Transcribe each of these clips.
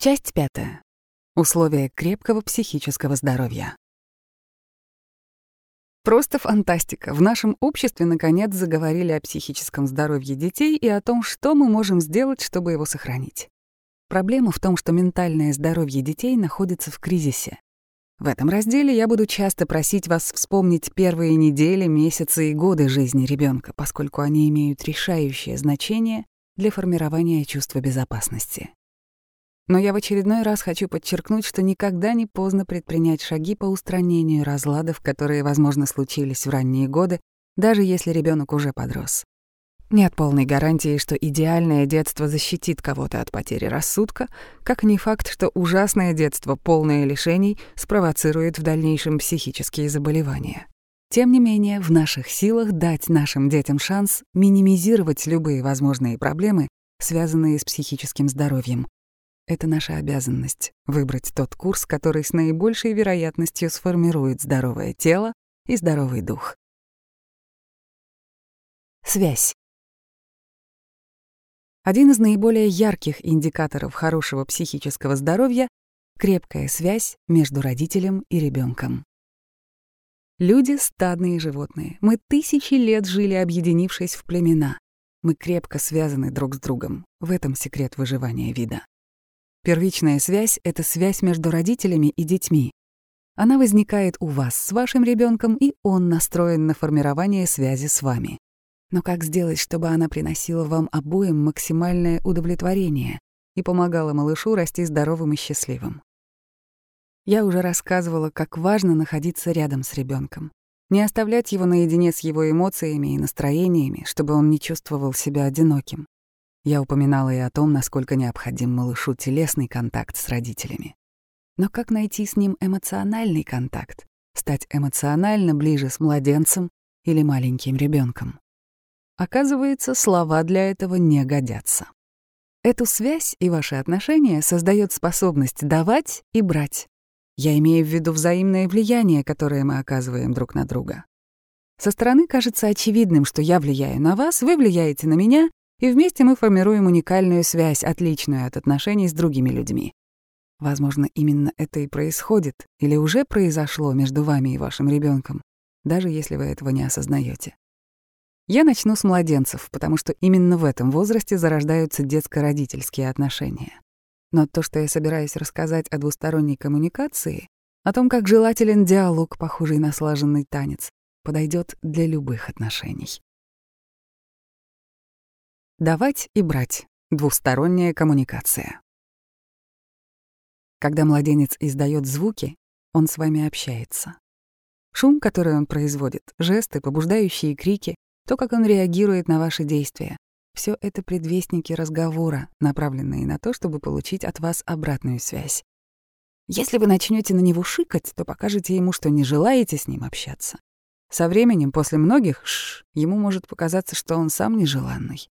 Часть пятая. Условия крепкого психического здоровья. Просто фантастика. В нашем обществе наконец заговорили о психическом здоровье детей и о том, что мы можем сделать, чтобы его сохранить. Проблема в том, что ментальное здоровье детей находится в кризисе. В этом разделе я буду часто просить вас вспомнить первые недели, месяцы и годы жизни ребенка, поскольку они имеют решающее значение для формирования чувства безопасности. Но я в очередной раз хочу подчеркнуть, что никогда не поздно предпринять шаги по устранению разладов, которые, возможно, случились в ранние годы, даже если ребенок уже подрос. Нет полной гарантии, что идеальное детство защитит кого-то от потери рассудка, как не факт, что ужасное детство, полное лишений, спровоцирует в дальнейшем психические заболевания. Тем не менее, в наших силах дать нашим детям шанс минимизировать любые возможные проблемы, связанные с психическим здоровьем, это наша обязанность — выбрать тот курс, который с наибольшей вероятностью сформирует здоровое тело и здоровый дух. Связь. Один из наиболее ярких индикаторов хорошего психического здоровья — крепкая связь между родителем и ребенком. Люди — стадные животные. Мы тысячи лет жили, объединившись в племена. Мы крепко связаны друг с другом. В этом секрет выживания вида. Первичная связь — это связь между родителями и детьми. Она возникает у вас с вашим ребенком, и он настроен на формирование связи с вами. Но как сделать, чтобы она приносила вам обоим максимальное удовлетворение и помогала малышу расти здоровым и счастливым? Я уже рассказывала, как важно находиться рядом с ребенком, не оставлять его наедине с его эмоциями и настроениями, чтобы он не чувствовал себя одиноким. Я упоминала и о том, насколько необходим малышу телесный контакт с родителями. Но как найти с ним эмоциональный контакт, стать эмоционально ближе с младенцем или маленьким ребенком? Оказывается, слова для этого не годятся. Эту связь и ваши отношения создает способность давать и брать. Я имею в виду взаимное влияние, которое мы оказываем друг на друга. Со стороны кажется очевидным, что я влияю на вас, вы влияете на меня, и вместе мы формируем уникальную связь, отличную от отношений с другими людьми. Возможно, именно это и происходит или уже произошло между вами и вашим ребенком, даже если вы этого не осознаете. Я начну с младенцев, потому что именно в этом возрасте зарождаются детско-родительские отношения. Но то, что я собираюсь рассказать о двусторонней коммуникации, о том, как желателен диалог, похожий на слаженный танец, подойдет для любых отношений. Давать и брать. Двусторонняя коммуникация. Когда младенец издает звуки, он с вами общается. Шум, который он производит, жесты, побуждающие крики, то, как он реагирует на ваши действия — все это предвестники разговора, направленные на то, чтобы получить от вас обратную связь. Если вы начнете на него шикать, то покажете ему, что не желаете с ним общаться. Со временем, после многих «ш», ему может показаться, что он сам нежеланный.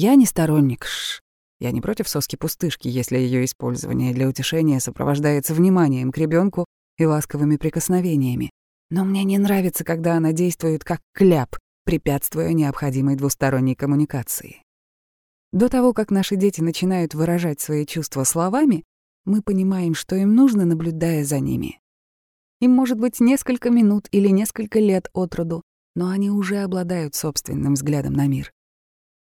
Я не сторонник ш. Я не против соски-пустышки, если ее использование для утешения сопровождается вниманием к ребенку и ласковыми прикосновениями. Но мне не нравится, когда она действует как кляп, препятствуя необходимой двусторонней коммуникации. До того, как наши дети начинают выражать свои чувства словами, мы понимаем, что им нужно, наблюдая за ними. Им может быть несколько минут или несколько лет от роду, но они уже обладают собственным взглядом на мир.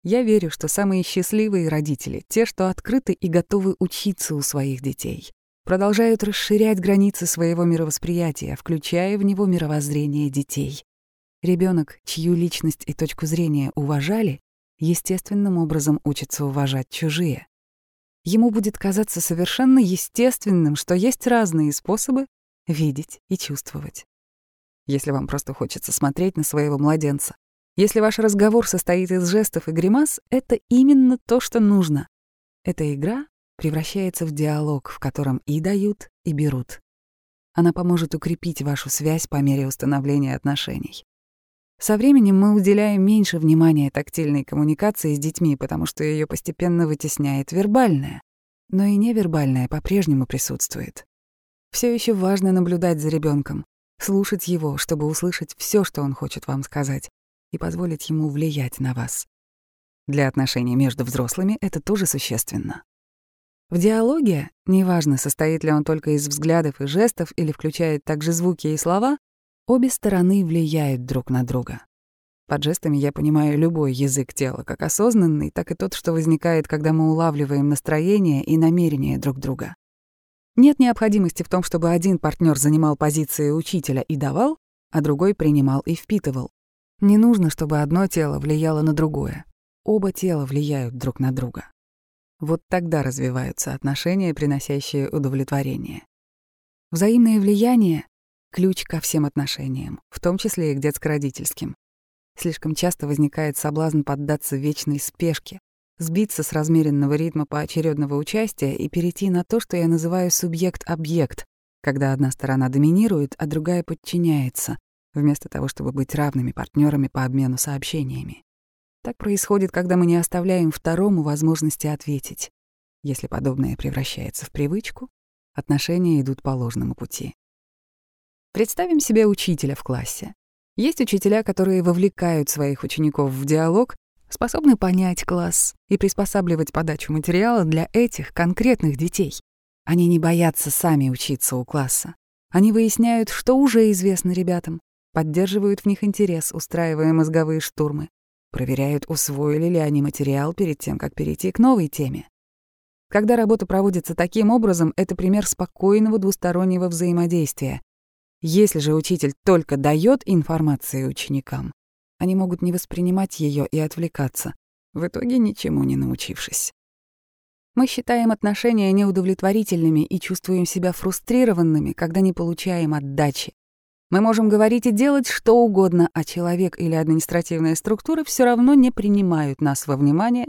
Я верю, что самые счастливые родители — те, что открыты и готовы учиться у своих детей, продолжают расширять границы своего мировосприятия, включая в него мировоззрение детей. Ребенок, чью личность и точку зрения уважали, естественным образом учится уважать чужие. Ему будет казаться совершенно естественным, что есть разные способы видеть и чувствовать. Если вам просто хочется смотреть на своего младенца, если ваш разговор состоит из жестов и гримас, это именно то, что нужно. Эта игра превращается в диалог, в котором и дают, и берут. Она поможет укрепить вашу связь по мере установления отношений. Со временем мы уделяем меньше внимания тактильной коммуникации с детьми, потому что ее постепенно вытесняет вербальная. Но и невербальная по-прежнему присутствует. Все еще важно наблюдать за ребенком, слушать его, чтобы услышать все, что он хочет вам сказать, и позволить ему влиять на вас. Для отношений между взрослыми это тоже существенно. В диалоге, неважно, состоит ли он только из взглядов и жестов или включает также звуки и слова, обе стороны влияют друг на друга. Под жестами я понимаю любой язык тела, как осознанный, так и тот, что возникает, когда мы улавливаем настроение и намерения друг друга. Нет необходимости в том, чтобы один партнер занимал позиции учителя и давал, а другой принимал и впитывал. Не нужно, чтобы одно тело влияло на другое. Оба тела влияют друг на друга. Вот тогда развиваются отношения, приносящие удовлетворение. Взаимное влияние — ключ ко всем отношениям, в том числе и к детско-родительским. Слишком часто возникает соблазн поддаться вечной спешке, сбиться с размеренного ритма поочередного участия и перейти на то, что я называю субъект-объект, когда одна сторона доминирует, а другая подчиняется, вместо того, чтобы быть равными партнерами по обмену сообщениями. Так происходит, когда мы не оставляем второму возможности ответить. Если подобное превращается в привычку, отношения идут по ложному пути. Представим себе учителя в классе. Есть учителя, которые вовлекают своих учеников в диалог, способны понять класс и приспосабливать подачу материала для этих конкретных детей. Они не боятся сами учиться у класса. Они выясняют, что уже известно ребятам, поддерживают в них интерес, устраивая мозговые штурмы, проверяют, усвоили ли они материал перед тем, как перейти к новой теме. Когда работа проводится таким образом, это пример спокойного двустороннего взаимодействия. Если же учитель только дает информацию ученикам, они могут не воспринимать ее и отвлекаться, в итоге ничему не научившись. Мы считаем отношения неудовлетворительными и чувствуем себя фрустрированными, когда не получаем отдачи. Мы можем говорить и делать что угодно, а человек или административная структура все равно не принимают нас во внимание,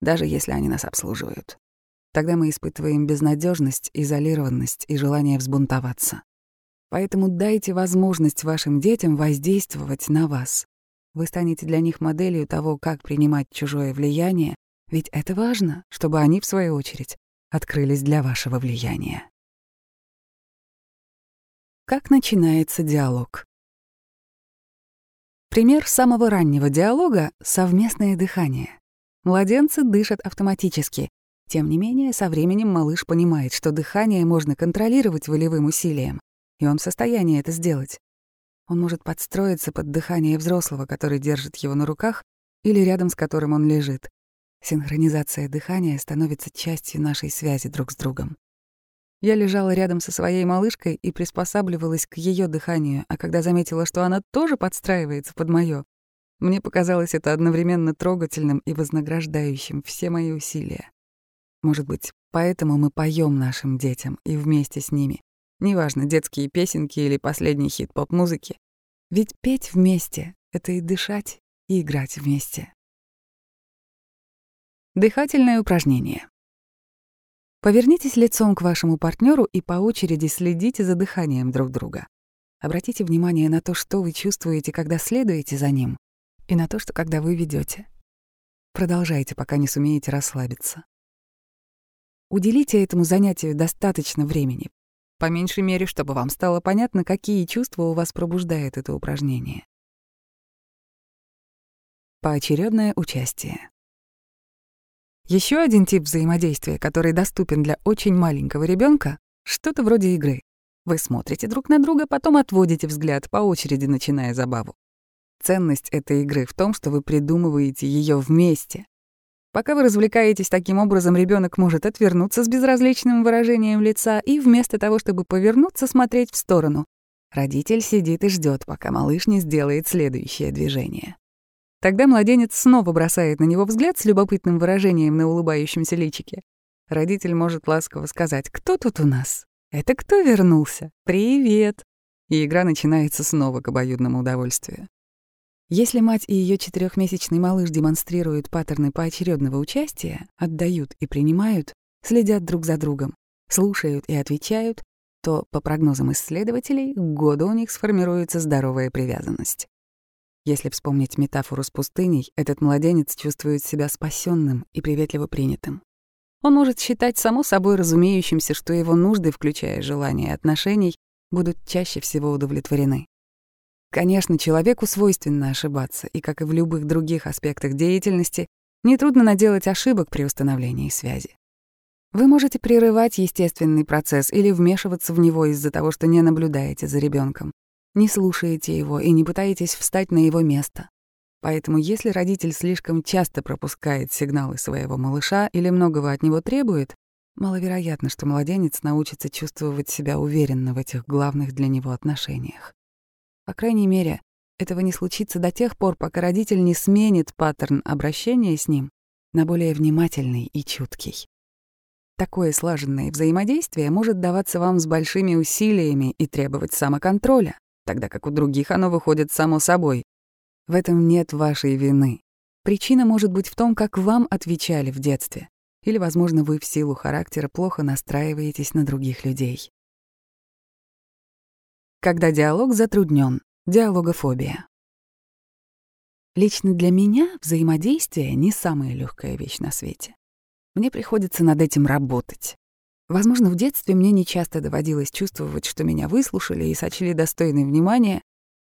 даже если они нас обслуживают. Тогда мы испытываем безнадежность, изолированность и желание взбунтоваться. Поэтому дайте возможность вашим детям воздействовать на вас. Вы станете для них моделью того, как принимать чужое влияние, ведь это важно, чтобы они, в свою очередь, открылись для вашего влияния. Как начинается диалог? Пример самого раннего диалога — совместное дыхание. Младенцы дышат автоматически. Тем не менее, со временем малыш понимает, что дыхание можно контролировать волевым усилием, и он в состоянии это сделать. Он может подстроиться под дыхание взрослого, который держит его на руках, или рядом с которым он лежит. Синхронизация дыхания становится частью нашей связи друг с другом. Я лежала рядом со своей малышкой и приспосабливалась к ее дыханию, а когда заметила, что она тоже подстраивается под мое, мне показалось это одновременно трогательным и вознаграждающим все мои усилия. Может быть, поэтому мы поем нашим детям и вместе с ними. Неважно, детские песенки или последний хит поп-музыки. Ведь петь вместе — это и дышать, и играть вместе. Дыхательное упражнение. Повернитесь лицом к вашему партнеру и по очереди следите за дыханием друг друга. Обратите внимание на то, что вы чувствуете, когда следуете за ним, и на то, что когда вы ведете. Продолжайте, пока не сумеете расслабиться. Уделите этому занятию достаточно времени, по меньшей мере, чтобы вам стало понятно, какие чувства у вас пробуждает это упражнение. Поочередное участие. Еще один тип взаимодействия, который доступен для очень маленького ребенка, что-то вроде игры. Вы смотрите друг на друга, потом отводите взгляд по очереди, начиная забаву. Ценность этой игры в том, что вы придумываете ее вместе. Пока вы развлекаетесь таким образом, ребенок может отвернуться с безразличным выражением лица и вместо того, чтобы повернуться, смотреть в сторону. Родитель сидит и ждет, пока малыш не сделает следующее движение. Тогда младенец снова бросает на него взгляд с любопытным выражением на улыбающемся личике. Родитель может ласково сказать «Кто тут у нас?» «Это кто вернулся? Привет!» И игра начинается снова к обоюдному удовольствию. Если мать и ее четырехмесячный малыш демонстрируют паттерны поочередного участия, отдают и принимают, следят друг за другом, слушают и отвечают, то, по прогнозам исследователей, к году у них сформируется здоровая привязанность. Если вспомнить метафору с пустыней, этот младенец чувствует себя спасенным и приветливо принятым. Он может считать само собой разумеющимся, что его нужды, включая желания отношений, будут чаще всего удовлетворены. Конечно, человеку свойственно ошибаться, и, как и в любых других аспектах деятельности, нетрудно наделать ошибок при установлении связи. Вы можете прерывать естественный процесс или вмешиваться в него из-за того, что не наблюдаете за ребенком, не слушаете его и не пытаетесь встать на его место. Поэтому если родитель слишком часто пропускает сигналы своего малыша или многого от него требует, маловероятно, что младенец научится чувствовать себя уверенно в этих главных для него отношениях. По крайней мере, этого не случится до тех пор, пока родитель не сменит паттерн обращения с ним на более внимательный и чуткий. Такое слаженное взаимодействие может даваться вам с большими усилиями и требовать самоконтроля, тогда как у других оно выходит само собой, в этом нет вашей вины. Причина может быть в том, как вам отвечали в детстве. Или, возможно, вы в силу характера плохо настраиваетесь на других людей. Когда диалог затруднен, диалогофобия. Лично для меня взаимодействие — не самая легкая вещь на свете. Мне приходится над этим работать. Возможно, в детстве мне не часто доводилось чувствовать, что меня выслушали и сочли достойным внимания,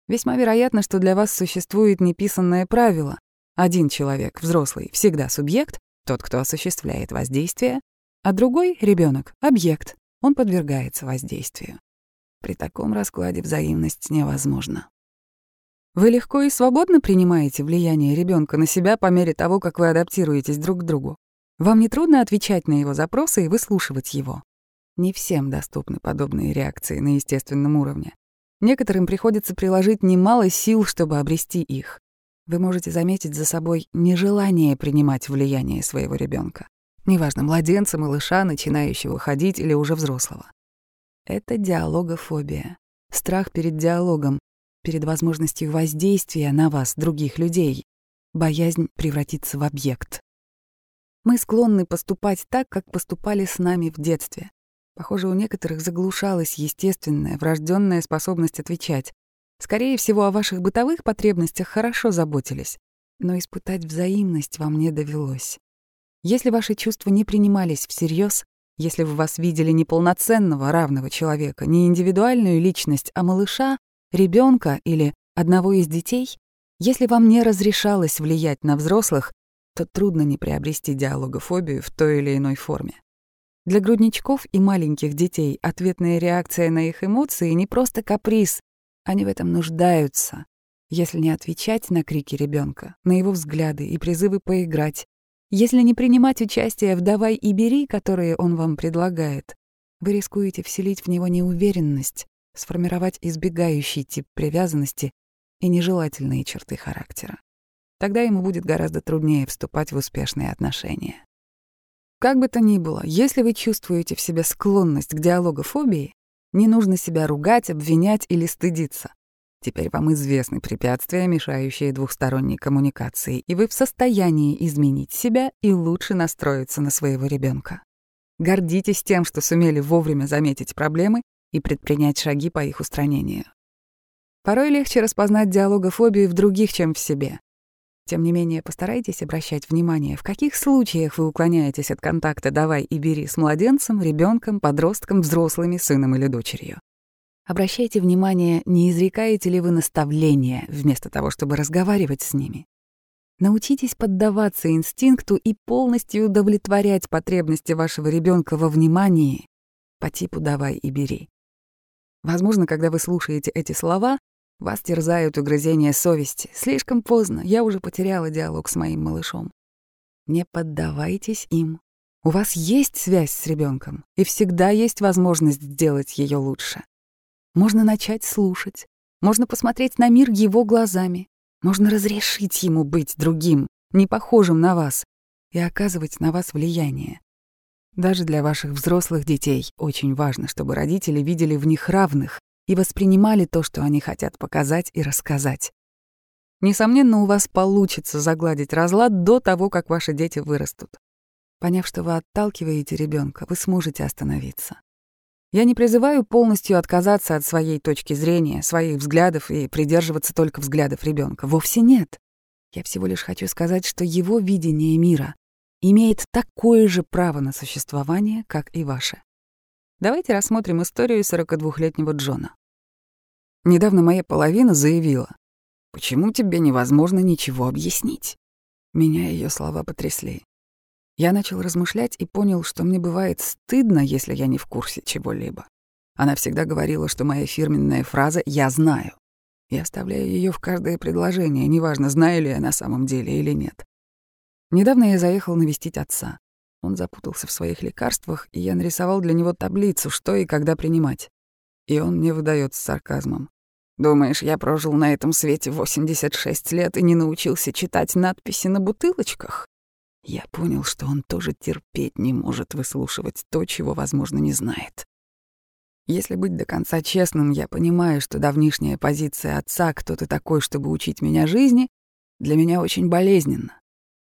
Весьма вероятно, что для вас существует неписанное правило. Один человек, взрослый, всегда субъект, тот, кто осуществляет воздействие, а другой — ребенок, объект, он подвергается воздействию. При таком раскладе взаимность невозможна. Вы легко и свободно принимаете влияние ребенка на себя по мере того, как вы адаптируетесь друг к другу. Вам не трудно отвечать на его запросы и выслушивать его. Не всем доступны подобные реакции на естественном уровне. Некоторым приходится приложить немало сил, чтобы обрести их. Вы можете заметить за собой нежелание принимать влияние своего ребенка, неважно, младенца, малыша, начинающего ходить или уже взрослого. Это диалогофобия, страх перед диалогом, перед возможностью воздействия на вас, других людей, боязнь превратиться в объект. Мы склонны поступать так, как поступали с нами в детстве. Похоже, у некоторых заглушалась естественная, врожденная способность отвечать. Скорее всего, о ваших бытовых потребностях хорошо заботились, но испытать взаимность вам не довелось. Если ваши чувства не принимались всерьез, если в вас видели не полноценного равного человека, не индивидуальную личность, а малыша, ребенка или одного из детей, если вам не разрешалось влиять на взрослых, то трудно не приобрести диалогофобию в той или иной форме. Для грудничков и маленьких детей ответная реакция на их эмоции не просто каприз, они в этом нуждаются. Если не отвечать на крики ребенка, на его взгляды и призывы поиграть, если не принимать участие в «давай и бери», которые он вам предлагает, вы рискуете вселить в него неуверенность, сформировать избегающий тип привязанности и нежелательные черты характера. Тогда ему будет гораздо труднее вступать в успешные отношения. Как бы то ни было, если вы чувствуете в себе склонность к диалогофобии, не нужно себя ругать, обвинять или стыдиться. Теперь вам известны препятствия, мешающие двухсторонней коммуникации, и вы в состоянии изменить себя и лучше настроиться на своего ребенка. Гордитесь тем, что сумели вовремя заметить проблемы и предпринять шаги по их устранению. Порой легче распознать диалогофобию в других, чем в себе. Тем не менее, постарайтесь обращать внимание, в каких случаях вы уклоняетесь от контакта «давай и бери» с младенцем, ребенком, подростком, взрослыми, сыном или дочерью. Обращайте внимание, не изрекаете ли вы наставления, вместо того, чтобы разговаривать с ними. Научитесь поддаваться инстинкту и полностью удовлетворять потребности вашего ребенка во внимании по типу «давай и бери». Возможно, когда вы слушаете эти слова, вас терзают угрызения совести. Слишком поздно, я уже потеряла диалог с моим малышом. Не поддавайтесь им. У вас есть связь с ребенком, и всегда есть возможность сделать ее лучше. Можно начать слушать, можно посмотреть на мир его глазами, можно разрешить ему быть другим, не похожим на вас, и оказывать на вас влияние. Даже для ваших взрослых детей очень важно, чтобы родители видели в них равных, и воспринимали то, что они хотят показать и рассказать. Несомненно, у вас получится загладить разлад до того, как ваши дети вырастут. Поняв, что вы отталкиваете ребенка, вы сможете остановиться. Я не призываю полностью отказаться от своей точки зрения, своих взглядов и придерживаться только взглядов ребенка. Вовсе нет. Я всего лишь хочу сказать, что его видение мира имеет такое же право на существование, как и ваше. Давайте рассмотрим историю 42-летнего Джона. Недавно моя половина заявила, «Почему тебе невозможно ничего объяснить?» Меня ее слова потрясли. Я начал размышлять и понял, что мне бывает стыдно, если я не в курсе чего-либо. Она всегда говорила, что моя фирменная фраза «я знаю». Я оставляю ее в каждое предложение, неважно, знаю ли я на самом деле или нет. Недавно я заехал навестить отца. Он запутался в своих лекарствах, и я нарисовал для него таблицу, что и когда принимать. И он мне выдает с сарказмом. «Думаешь, я прожил на этом свете 86 лет и не научился читать надписи на бутылочках?» Я понял, что он тоже терпеть не может выслушивать то, чего, возможно, не знает. Если быть до конца честным, я понимаю, что давнишняя позиция отца «кто ты такой, чтобы учить меня жизни» для меня очень болезненна.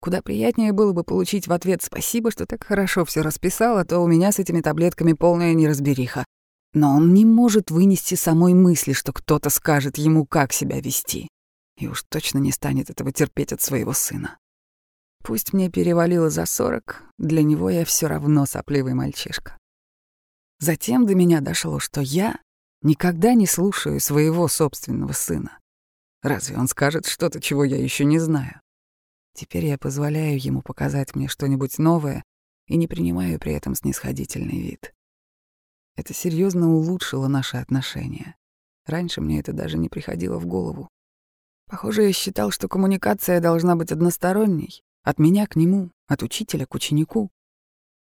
Куда приятнее было бы получить в ответ «спасибо, что так хорошо все расписал, а то у меня с этими таблетками полная неразбериха». Но он не может вынести самой мысли, что кто-то скажет ему, как себя вести. И уж точно не станет этого терпеть от своего сына. Пусть мне перевалило за сорок, для него я все равно сопливый мальчишка. Затем до меня дошло, что я никогда не слушаю своего собственного сына. Разве он скажет что-то, чего я еще не знаю? Теперь я позволяю ему показать мне что-нибудь новое и не принимаю при этом снисходительный вид. Это серьезно улучшило наши отношения. Раньше мне это даже не приходило в голову. Похоже, я считал, что коммуникация должна быть односторонней, от меня к нему, от учителя к ученику.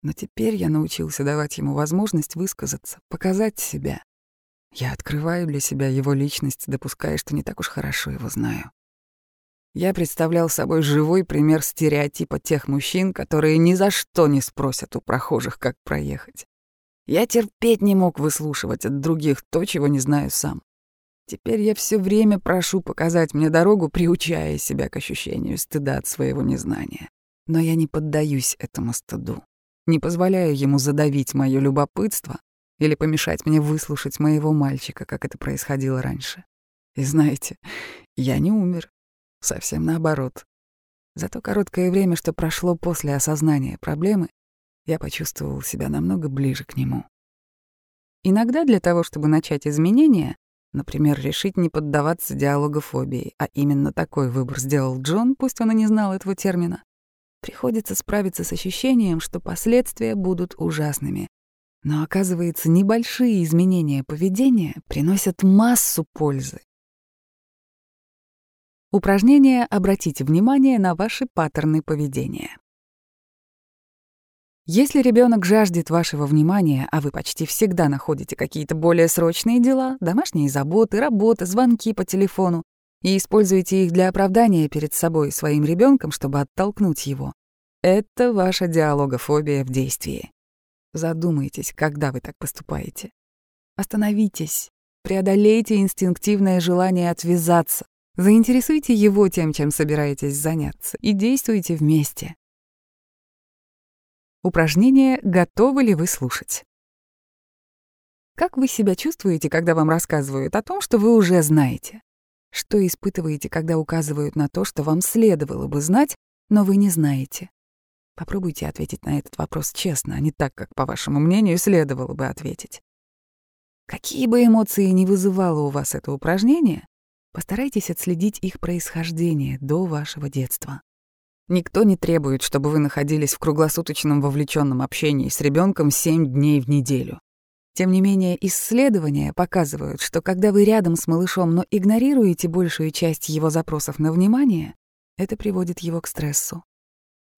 Но теперь я научился давать ему возможность высказаться, показать себя. Я открываю для себя его личность, допуская, что не так уж хорошо его знаю. Я представлял собой живой пример стереотипа тех мужчин, которые ни за что не спросят у прохожих, как проехать. Я терпеть не мог выслушивать от других то, чего не знаю сам. Теперь я все время прошу показать мне дорогу, приучая себя к ощущению стыда от своего незнания. Но я не поддаюсь этому стыду не позволяя ему задавить мое любопытство или помешать мне выслушать моего мальчика, как это происходило раньше. И знаете, я не умер. Совсем наоборот. За то короткое время, что прошло после осознания проблемы, я почувствовал себя намного ближе к нему. Иногда для того, чтобы начать изменения, например, решить не поддаваться диалогофобии, а именно такой выбор сделал Джон, пусть он и не знал этого термина, Приходится справиться с ощущением, что последствия будут ужасными. Но оказывается, небольшие изменения поведения приносят массу пользы. Упражнение «Обратите внимание на ваши паттерны поведения». Если ребенок жаждет вашего внимания, а вы почти всегда находите какие-то более срочные дела, домашние заботы, работа, звонки по телефону, и используете их для оправдания перед собой и своим ребенком, чтобы оттолкнуть его. Это ваша диалогофобия в действии. Задумайтесь, когда вы так поступаете. Остановитесь, преодолейте инстинктивное желание отвязаться, заинтересуйте его тем, чем собираетесь заняться, и действуйте вместе. Упражнение «Готовы ли вы слушать?» Как вы себя чувствуете, когда вам рассказывают о том, что вы уже знаете? Что испытываете, когда указывают на то, что вам следовало бы знать, но вы не знаете? Попробуйте ответить на этот вопрос честно, а не так, как, по вашему мнению, следовало бы ответить. Какие бы эмоции ни вызывало у вас это упражнение, постарайтесь отследить их происхождение до вашего детства. Никто не требует, чтобы вы находились в круглосуточном вовлеченном общении с ребенком 7 дней в неделю. Тем не менее, исследования показывают, что когда вы рядом с малышом, но игнорируете большую часть его запросов на внимание, это приводит его к стрессу.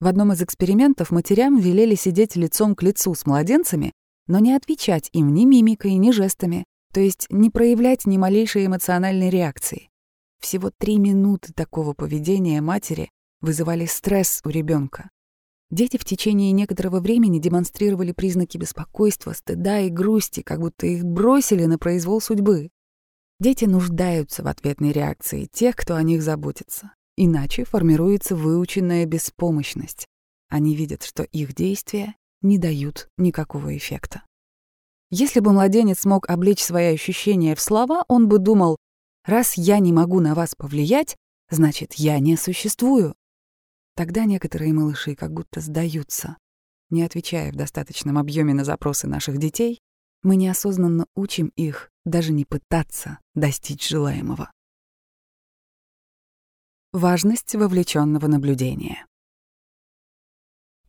В одном из экспериментов матерям велели сидеть лицом к лицу с младенцами, но не отвечать им ни мимикой, ни жестами, то есть не проявлять ни малейшей эмоциональной реакции. Всего три минуты такого поведения матери вызывали стресс у ребенка. Дети в течение некоторого времени демонстрировали признаки беспокойства, стыда и грусти, как будто их бросили на произвол судьбы. Дети нуждаются в ответной реакции тех, кто о них заботится. Иначе формируется выученная беспомощность. Они видят, что их действия не дают никакого эффекта. Если бы младенец смог облечь свои ощущения в слова, он бы думал, раз я не могу на вас повлиять, значит, я не существую. Тогда некоторые малыши как будто сдаются. Не отвечая в достаточном объеме на запросы наших детей, мы неосознанно учим их даже не пытаться достичь желаемого. Важность вовлеченного наблюдения.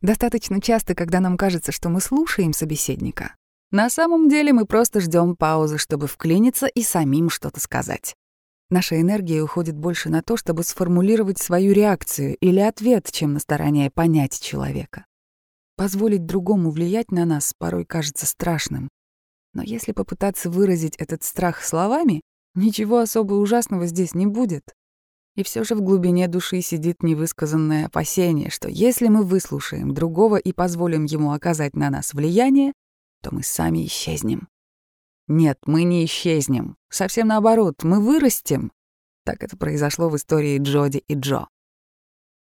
Достаточно часто, когда нам кажется, что мы слушаем собеседника, на самом деле мы просто ждем паузы, чтобы вклиниться и самим что-то сказать. Наша энергия уходит больше на то, чтобы сформулировать свою реакцию или ответ, чем на старание понять человека. Позволить другому влиять на нас порой кажется страшным. Но если попытаться выразить этот страх словами, ничего особо ужасного здесь не будет. И все же в глубине души сидит невысказанное опасение, что если мы выслушаем другого и позволим ему оказать на нас влияние, то мы сами исчезнем. Нет, мы не исчезнем. Совсем наоборот, мы вырастем. Так это произошло в истории Джоди и Джо.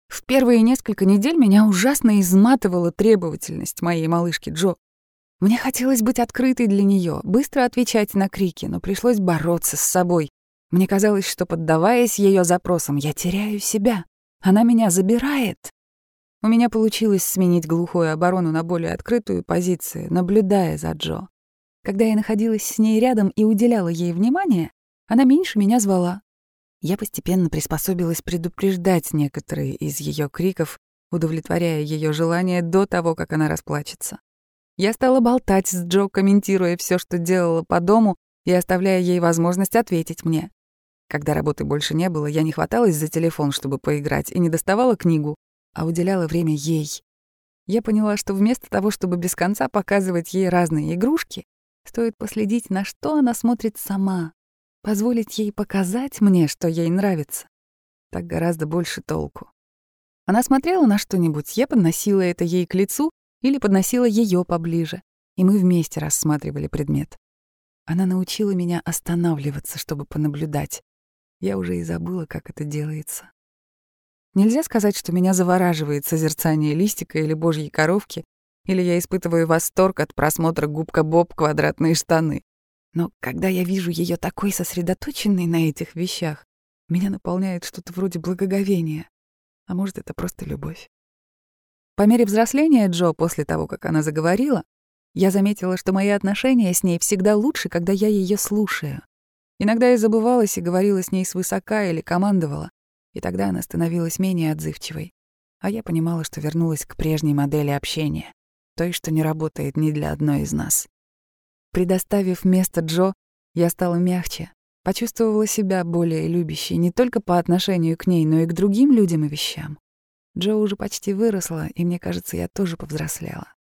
В первые несколько недель меня ужасно изматывала требовательность моей малышки Джо. Мне хотелось быть открытой для нее, быстро отвечать на крики, но пришлось бороться с собой, мне казалось, что, поддаваясь ее запросам, я теряю себя. Она меня забирает. У меня получилось сменить глухую оборону на более открытую позицию, наблюдая за Джо. Когда я находилась с ней рядом и уделяла ей внимание, она меньше меня звала. Я постепенно приспособилась предупреждать некоторые из ее криков, удовлетворяя ее желание до того, как она расплачется. Я стала болтать с Джо, комментируя все, что делала по дому, и оставляя ей возможность ответить мне. Когда работы больше не было, я не хваталась за телефон, чтобы поиграть, и не доставала книгу, а уделяла время ей. Я поняла, что вместо того, чтобы без конца показывать ей разные игрушки, стоит последить, на что она смотрит сама, позволить ей показать мне, что ей нравится. Так гораздо больше толку. Она смотрела на что-нибудь, я подносила это ей к лицу или подносила ее поближе, и мы вместе рассматривали предмет. Она научила меня останавливаться, чтобы понаблюдать. Я уже и забыла, как это делается. Нельзя сказать, что меня завораживает созерцание листика или божьей коровки, или я испытываю восторг от просмотра губка Боб «Квадратные штаны». Но когда я вижу ее такой сосредоточенной на этих вещах, меня наполняет что-то вроде благоговения. А может, это просто любовь. По мере взросления Джо, после того, как она заговорила, я заметила, что мои отношения с ней всегда лучше, когда я ее слушаю. Иногда я забывалась и говорила с ней свысока или командовала, и тогда она становилась менее отзывчивой. А я понимала, что вернулась к прежней модели общения, той, что не работает ни для одной из нас. Предоставив место Джо, я стала мягче, почувствовала себя более любящей не только по отношению к ней, но и к другим людям и вещам. Джо уже почти выросла, и мне кажется, я тоже повзрослела.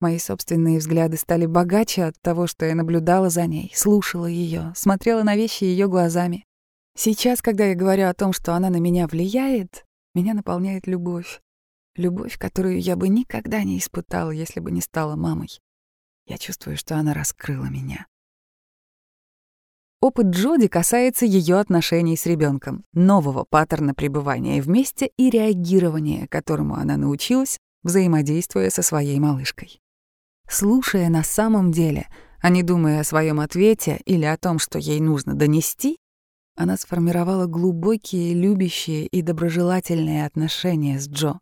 Мои собственные взгляды стали богаче от того, что я наблюдала за ней, слушала ее, смотрела на вещи ее глазами. Сейчас, когда я говорю о том, что она на меня влияет, меня наполняет любовь. Любовь, которую я бы никогда не испытала, если бы не стала мамой. Я чувствую, что она раскрыла меня. Опыт Джоди касается ее отношений с ребенком, нового паттерна пребывания вместе и реагирования, которому она научилась, взаимодействуя со своей малышкой слушая на самом деле, а не думая о своем ответе или о том, что ей нужно донести, она сформировала глубокие, любящие и доброжелательные отношения с Джо.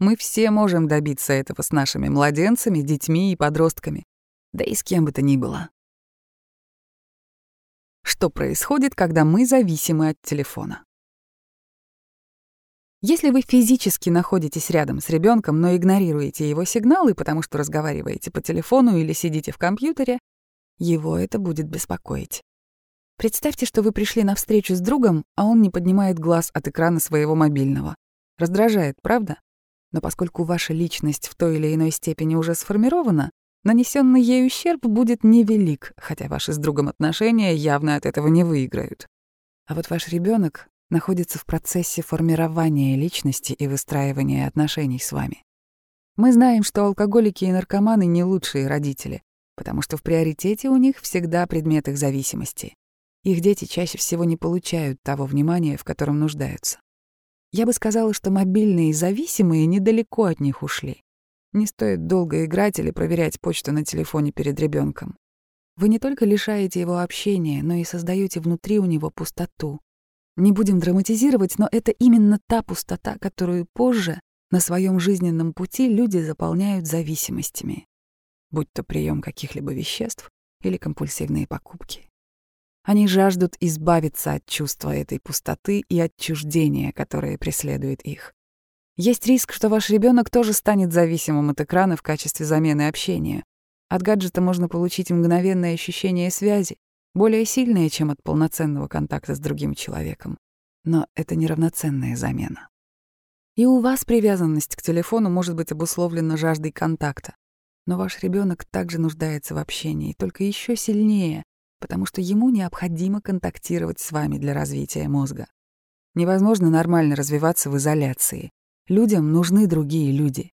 Мы все можем добиться этого с нашими младенцами, детьми и подростками, да и с кем бы то ни было. Что происходит, когда мы зависимы от телефона? Если вы физически находитесь рядом с ребенком, но игнорируете его сигналы, потому что разговариваете по телефону или сидите в компьютере, его это будет беспокоить. Представьте, что вы пришли на встречу с другом, а он не поднимает глаз от экрана своего мобильного. Раздражает, правда? Но поскольку ваша личность в той или иной степени уже сформирована, нанесенный ей ущерб будет невелик, хотя ваши с другом отношения явно от этого не выиграют. А вот ваш ребенок находится в процессе формирования личности и выстраивания отношений с вами. Мы знаем, что алкоголики и наркоманы не лучшие родители, потому что в приоритете у них всегда предмет их зависимости. Их дети чаще всего не получают того внимания, в котором нуждаются. Я бы сказала, что мобильные зависимые недалеко от них ушли. Не стоит долго играть или проверять почту на телефоне перед ребенком. Вы не только лишаете его общения, но и создаете внутри у него пустоту, не будем драматизировать, но это именно та пустота, которую позже на своем жизненном пути люди заполняют зависимостями, будь то прием каких-либо веществ или компульсивные покупки. Они жаждут избавиться от чувства этой пустоты и отчуждения, которое преследует их. Есть риск, что ваш ребенок тоже станет зависимым от экрана в качестве замены общения. От гаджета можно получить мгновенное ощущение связи, более сильное, чем от полноценного контакта с другим человеком. Но это неравноценная замена. И у вас привязанность к телефону может быть обусловлена жаждой контакта. Но ваш ребенок также нуждается в общении, только еще сильнее, потому что ему необходимо контактировать с вами для развития мозга. Невозможно нормально развиваться в изоляции. Людям нужны другие люди.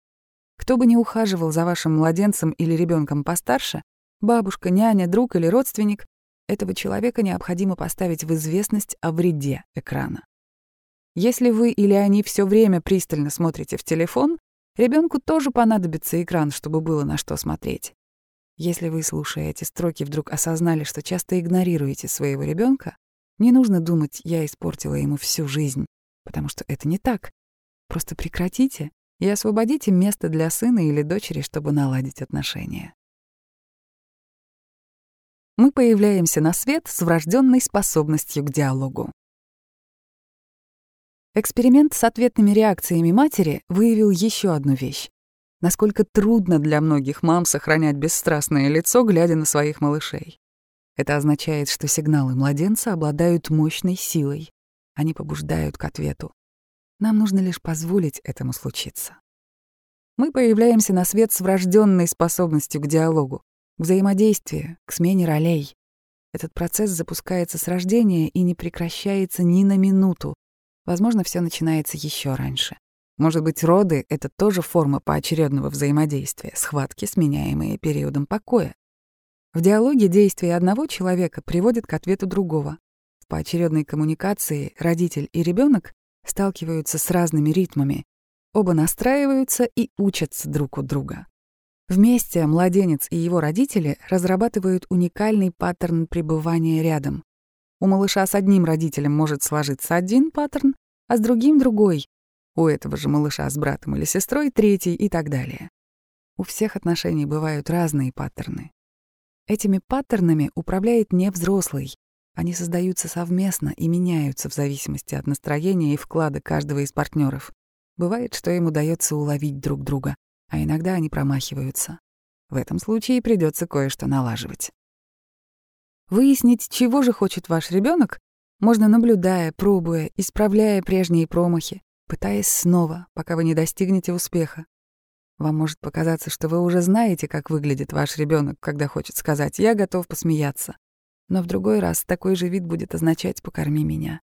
Кто бы ни ухаживал за вашим младенцем или ребенком постарше, бабушка, няня, друг или родственник, этого человека необходимо поставить в известность о вреде экрана. Если вы или они все время пристально смотрите в телефон, ребенку тоже понадобится экран, чтобы было на что смотреть. Если вы, слушая эти строки, вдруг осознали, что часто игнорируете своего ребенка, не нужно думать, я испортила ему всю жизнь, потому что это не так. Просто прекратите и освободите место для сына или дочери, чтобы наладить отношения. Мы появляемся на свет с врожденной способностью к диалогу. Эксперимент с ответными реакциями матери выявил еще одну вещь насколько трудно для многих мам сохранять бесстрастное лицо, глядя на своих малышей. Это означает, что сигналы младенца обладают мощной силой. Они побуждают к ответу. Нам нужно лишь позволить этому случиться. Мы появляемся на свет с врожденной способностью к диалогу, к взаимодействию, к смене ролей. Этот процесс запускается с рождения и не прекращается ни на минуту. Возможно, все начинается еще раньше. Может быть, роды — это тоже форма поочередного взаимодействия, схватки, сменяемые периодом покоя. В диалоге действия одного человека приводят к ответу другого. В поочередной коммуникации родитель и ребенок сталкиваются с разными ритмами. Оба настраиваются и учатся друг у друга. Вместе младенец и его родители разрабатывают уникальный паттерн пребывания рядом. У малыша с одним родителем может сложиться один паттерн, а с другим — другой, у этого же малыша с братом или сестрой третий и так далее. У всех отношений бывают разные паттерны. Этими паттернами управляет не взрослый. Они создаются совместно и меняются в зависимости от настроения и вклада каждого из партнеров. Бывает, что им удается уловить друг друга, а иногда они промахиваются. В этом случае придется кое-что налаживать. Выяснить, чего же хочет ваш ребенок, можно наблюдая, пробуя, исправляя прежние промахи, пытаясь снова, пока вы не достигнете успеха. Вам может показаться, что вы уже знаете, как выглядит ваш ребенок, когда хочет сказать «я готов посмеяться». Но в другой раз такой же вид будет означать «покорми меня».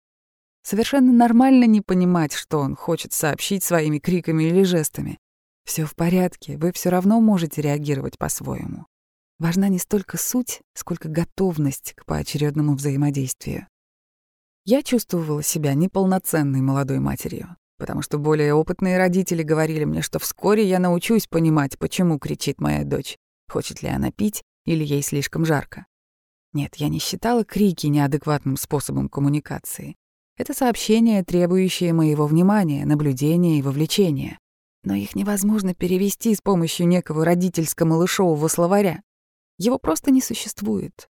Совершенно нормально не понимать, что он хочет сообщить своими криками или жестами. Все в порядке, вы все равно можете реагировать по-своему. Важна не столько суть, сколько готовность к поочередному взаимодействию. Я чувствовала себя неполноценной молодой матерью потому что более опытные родители говорили мне, что вскоре я научусь понимать, почему кричит моя дочь, хочет ли она пить или ей слишком жарко. Нет, я не считала крики неадекватным способом коммуникации. Это сообщения, требующие моего внимания, наблюдения и вовлечения. Но их невозможно перевести с помощью некого родительско-малышового словаря. Его просто не существует.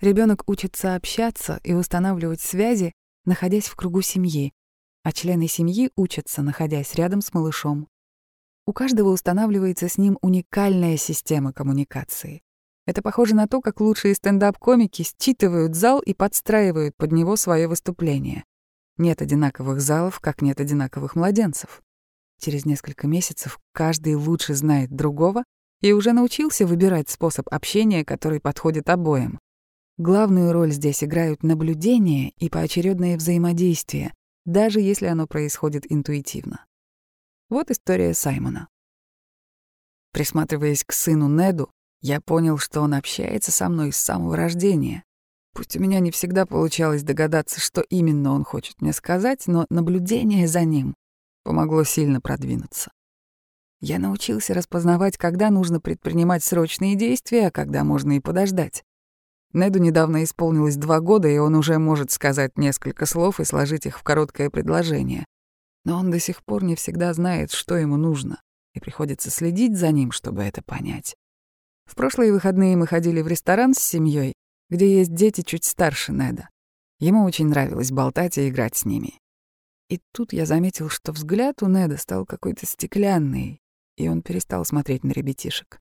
Ребенок учится общаться и устанавливать связи, находясь в кругу семьи, а члены семьи учатся, находясь рядом с малышом. У каждого устанавливается с ним уникальная система коммуникации. Это похоже на то, как лучшие стендап-комики считывают зал и подстраивают под него свое выступление. Нет одинаковых залов, как нет одинаковых младенцев. Через несколько месяцев каждый лучше знает другого и уже научился выбирать способ общения, который подходит обоим. Главную роль здесь играют наблюдение и поочередное взаимодействие, даже если оно происходит интуитивно. Вот история Саймона. Присматриваясь к сыну Неду, я понял, что он общается со мной с самого рождения. Пусть у меня не всегда получалось догадаться, что именно он хочет мне сказать, но наблюдение за ним помогло сильно продвинуться. Я научился распознавать, когда нужно предпринимать срочные действия, а когда можно и подождать. Неду недавно исполнилось два года, и он уже может сказать несколько слов и сложить их в короткое предложение. Но он до сих пор не всегда знает, что ему нужно, и приходится следить за ним, чтобы это понять. В прошлые выходные мы ходили в ресторан с семьей, где есть дети чуть старше Неда. Ему очень нравилось болтать и играть с ними. И тут я заметил, что взгляд у Неда стал какой-то стеклянный, и он перестал смотреть на ребятишек.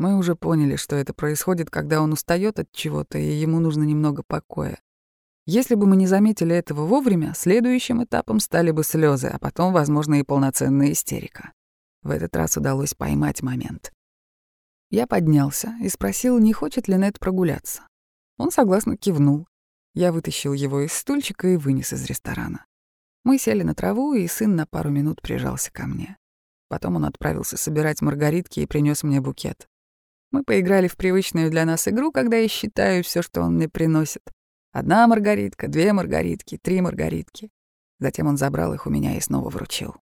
Мы уже поняли, что это происходит, когда он устает от чего-то, и ему нужно немного покоя. Если бы мы не заметили этого вовремя, следующим этапом стали бы слезы, а потом, возможно, и полноценная истерика. В этот раз удалось поймать момент. Я поднялся и спросил, не хочет ли Нед прогуляться. Он согласно кивнул. Я вытащил его из стульчика и вынес из ресторана. Мы сели на траву, и сын на пару минут прижался ко мне. Потом он отправился собирать маргаритки и принес мне букет. Мы поиграли в привычную для нас игру, когда я считаю все, что он мне приносит. Одна маргаритка, две маргаритки, три маргаритки. Затем он забрал их у меня и снова вручил.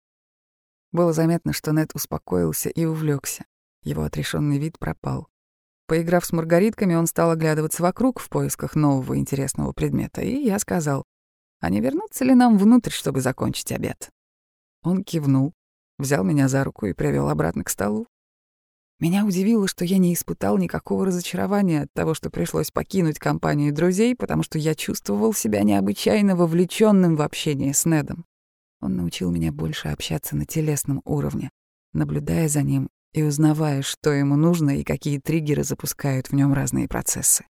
Было заметно, что Нет успокоился и увлекся. Его отрешенный вид пропал. Поиграв с маргаритками, он стал оглядываться вокруг в поисках нового интересного предмета, и я сказал, а не вернуться ли нам внутрь, чтобы закончить обед? Он кивнул, взял меня за руку и привел обратно к столу. Меня удивило, что я не испытал никакого разочарования от того, что пришлось покинуть компанию друзей, потому что я чувствовал себя необычайно вовлеченным в общение с Недом. Он научил меня больше общаться на телесном уровне, наблюдая за ним и узнавая, что ему нужно и какие триггеры запускают в нем разные процессы.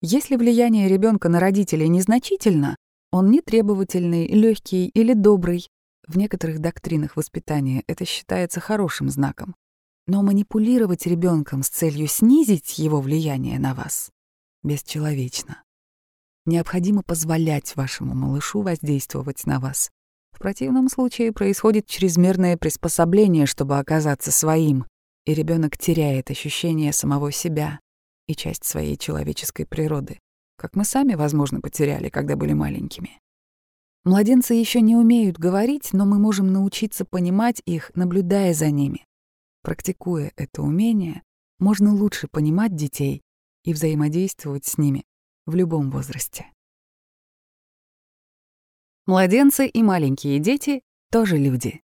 Если влияние ребенка на родителей незначительно, он не требовательный, легкий или добрый. В некоторых доктринах воспитания это считается хорошим знаком. Но манипулировать ребенком с целью снизить его влияние на вас бесчеловечно. Необходимо позволять вашему малышу воздействовать на вас. В противном случае происходит чрезмерное приспособление, чтобы оказаться своим, и ребенок теряет ощущение самого себя, и часть своей человеческой природы, как мы сами, возможно, потеряли, когда были маленькими. Младенцы еще не умеют говорить, но мы можем научиться понимать их, наблюдая за ними. Практикуя это умение, можно лучше понимать детей и взаимодействовать с ними в любом возрасте. Младенцы и маленькие дети — тоже люди.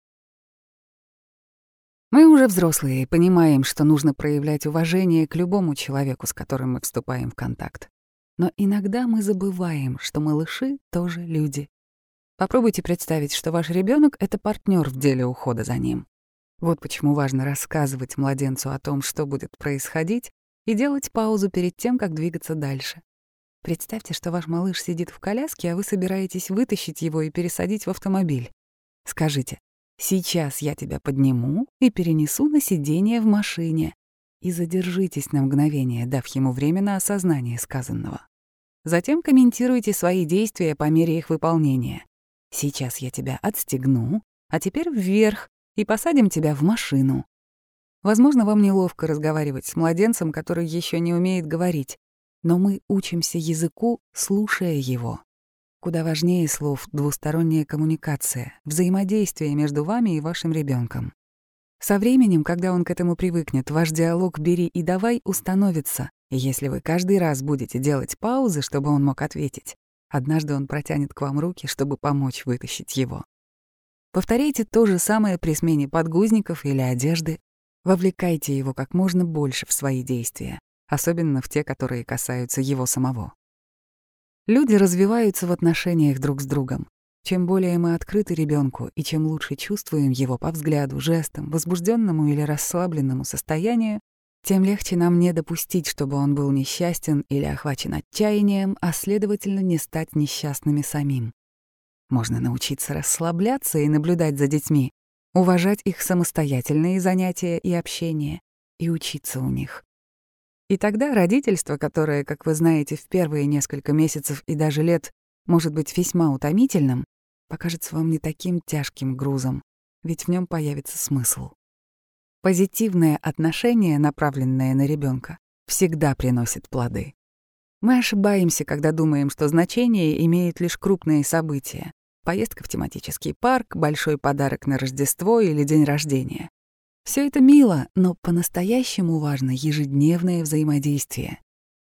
Мы уже взрослые и понимаем, что нужно проявлять уважение к любому человеку, с которым мы вступаем в контакт. Но иногда мы забываем, что малыши тоже люди. Попробуйте представить, что ваш ребенок это партнер в деле ухода за ним. Вот почему важно рассказывать младенцу о том, что будет происходить, и делать паузу перед тем, как двигаться дальше. Представьте, что ваш малыш сидит в коляске, а вы собираетесь вытащить его и пересадить в автомобиль. Скажите, Сейчас я тебя подниму и перенесу на сиденье в машине. И задержитесь на мгновение, дав ему время на осознание сказанного. Затем комментируйте свои действия по мере их выполнения. Сейчас я тебя отстегну, а теперь вверх, и посадим тебя в машину. Возможно, вам неловко разговаривать с младенцем, который еще не умеет говорить, но мы учимся языку, слушая его. Куда важнее слов двусторонняя коммуникация, взаимодействие между вами и вашим ребенком. Со временем, когда он к этому привыкнет, ваш диалог «бери и давай» установится, и если вы каждый раз будете делать паузы, чтобы он мог ответить, однажды он протянет к вам руки, чтобы помочь вытащить его. Повторяйте то же самое при смене подгузников или одежды. Вовлекайте его как можно больше в свои действия, особенно в те, которые касаются его самого. Люди развиваются в отношениях друг с другом. Чем более мы открыты ребенку и чем лучше чувствуем его по взгляду, жестам, возбужденному или расслабленному состоянию, тем легче нам не допустить, чтобы он был несчастен или охвачен отчаянием, а следовательно не стать несчастными самим. Можно научиться расслабляться и наблюдать за детьми, уважать их самостоятельные занятия и общение и учиться у них. И тогда родительство, которое, как вы знаете, в первые несколько месяцев и даже лет может быть весьма утомительным, покажется вам не таким тяжким грузом, ведь в нем появится смысл. Позитивное отношение, направленное на ребенка, всегда приносит плоды. Мы ошибаемся, когда думаем, что значение имеет лишь крупные события. Поездка в тематический парк, большой подарок на Рождество или день рождения. Все это мило, но по-настоящему важно ежедневное взаимодействие.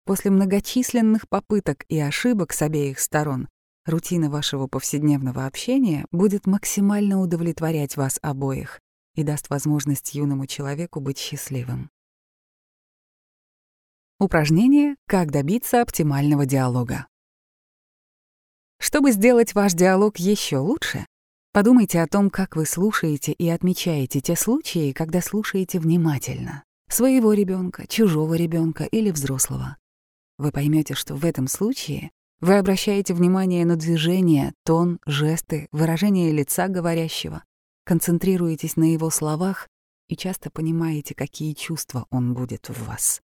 После многочисленных попыток и ошибок с обеих сторон рутина вашего повседневного общения будет максимально удовлетворять вас обоих и даст возможность юному человеку быть счастливым. Упражнение «Как добиться оптимального диалога». Чтобы сделать ваш диалог еще лучше, подумайте о том, как вы слушаете и отмечаете те случаи, когда слушаете внимательно своего ребенка, чужого ребенка или взрослого. Вы поймете, что в этом случае вы обращаете внимание на движения, тон, жесты, выражение лица говорящего, концентрируетесь на его словах и часто понимаете, какие чувства он будет в вас.